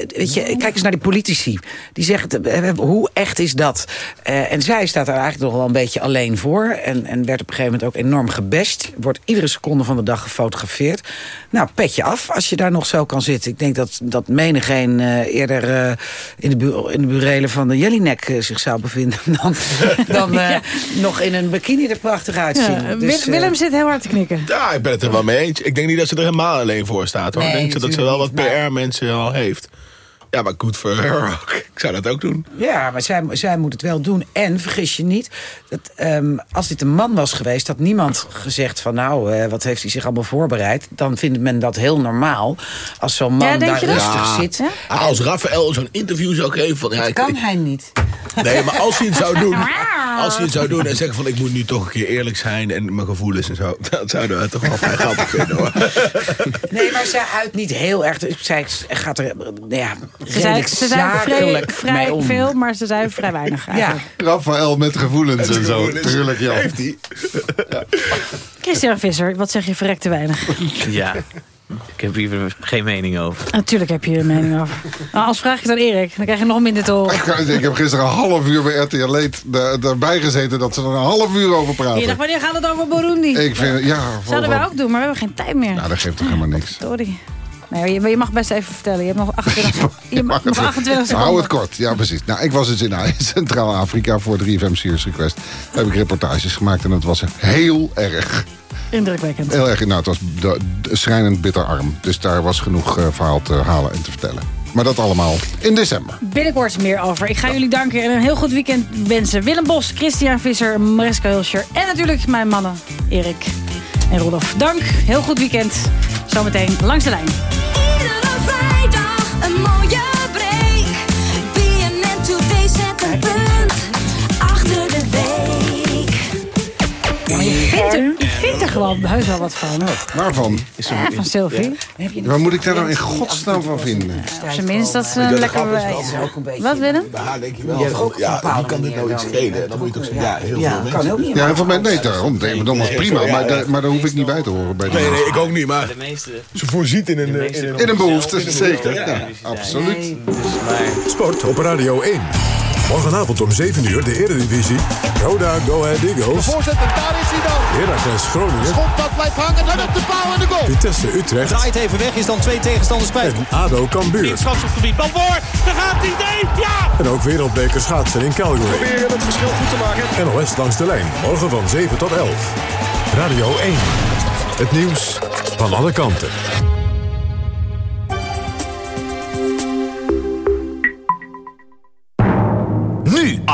weet je, kijk eens naar die politici. Die zeggen, eh, hoe echt is dat? Eh, en zij staat daar eigenlijk nog wel een beetje alleen voor. En, en werd op een gegeven moment ook enorm gebest. Wordt iedere seconde van de dag gefotografeerd. Nou, petje af als je daar nog zo kan zitten. Ik denk dat, dat menigeen eerder in, de in de burelen van de Jellinek zich zou bevinden... dan, dan Ja. nog in een bikini er prachtig uitzien. Ja, Dus, eh, Willem zit heel hard te knikken. Ja, ik ben het er wel mee eens. Ik denk niet dat ze er helemaal alleen voor staat. Hoor. Nee, ik denk dat ze wel wat PR-mensen al heeft. Ja, maar goed voor haar ook. Ik zou dat ook doen. Ja, maar zij, zij moet het wel doen. En vergis je niet, dat, ehm, als dit een man was geweest... had niemand gezegd van nou, eh, wat heeft hij zich allemaal voorbereid. Dan vindt men dat heel normaal. Als zo'n man Ja, denk daar je dat? rustig Ja. zit. Ah, Als Raphaël zo'n interview zou geven van... Ja, ik, Kan ik- hij niet. nee, maar als hij het zou doen... Als hij het zou doen en zeggen van... ik moet nu toch een keer eerlijk zijn en mijn gevoelens en zo... dat zouden we toch wel vrij grappig vinden, hoor. Nee, maar zij uit niet heel erg. Zij gaat er nou ja, Ze zei, redelijk ze zei vrij, vrij veel, maar ze zei vrij weinig. Ja, eigenlijk. Raphaël met gevoelens en zo. Tuurlijk, ja. Heeft hij. Christian Visser, wat zeg je verrekte weinig? Ja, ik heb hier geen mening over. Natuurlijk heb je er een mening over. Nou, als vraag ik het aan Erik, dan krijg je nog minder te horen. Ik, heb gisteren een half uur bij RTL Late da- daarbij gezeten... dat ze er een half uur over Je dacht, praten. wanneer gaat het over Burundi? Ik vind, ja... Zouden wij ook doen, maar we hebben geen tijd meer. Nou, dat geeft toch helemaal niks. Sorry. Nee, je, je mag best even vertellen. Je hebt nog 28, je mag nog 28 seconden. Hou het kort, ja precies. Nou, ik was dus in Centraal-Afrika voor 3FM Series Request. Daar heb ik reportages gemaakt en het was heel erg. Indrukwekkend. Heel erg, nou, het was de, de schrijnend bitterarm. Dus daar was genoeg eh, verhaal te halen en te vertellen. Maar dat allemaal in december. Binnenkort meer over. Ik ga jullie danken en een heel goed weekend wensen. Willem Bos, Christian Visser, Mariska Hulscher... en natuurlijk mijn mannen Erik en Rudolf. Dank, heel goed weekend. Zometeen langs de lijn. Iedere vrijdag een mooie break. BNN Today zet een gewoon heus wel wat van. Waarvan? Ja, van Sylvie. Waar moet ik daar nou in godsnaam van vinden? Op zijn minst dat ze Dat een de lekker... is eh, Wat, Willem? Ja, denk je wel van, ja, wie kan dit nou iets schelen? Dan moet je toch zeggen, ja, heel veel mensen. Kan ook niet. Ja, van mij, nee, daarom. Nee, maar dan was Nee, prima. Maar, daar- maar daar hoef ik niet bij te horen. Bij Nee, nee, ik ook niet, maar De meeste... ze voorziet in een... In een, In een behoefte, een zeker. Ja, absoluut. Sport op Radio 1. Morgenavond om 7 uur de Eredivisie. Roda Go Ahead Eagles. Voorzet en daar is hij dan. Heracles Groningen. Schot dat blijft hangen. Dan op de paal en de goal. Vitesse Utrecht. Draait even weg, is dan twee tegenstanders kwijt. En ADO Cambuur. Strafschopgebied, bal voor. Daar gaat hij, ja! En ook wereldbeker schaatsen in Calgary. Proberen het verschil goed te maken. NOS langs de lijn. Morgen van 7 tot 11. Radio 1. Het nieuws van alle kanten.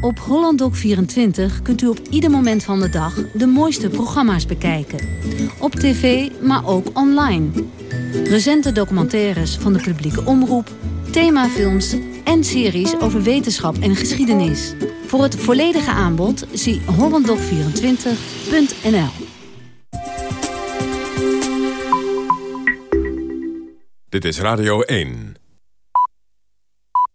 Op HollandDoc24 kunt u op ieder moment van de dag de mooiste programma's bekijken. Op tv, maar ook online. Recente documentaires van de publieke omroep, themafilms en series over wetenschap en geschiedenis. Voor het volledige aanbod zie hollanddoc24.nl. Dit is Radio 1.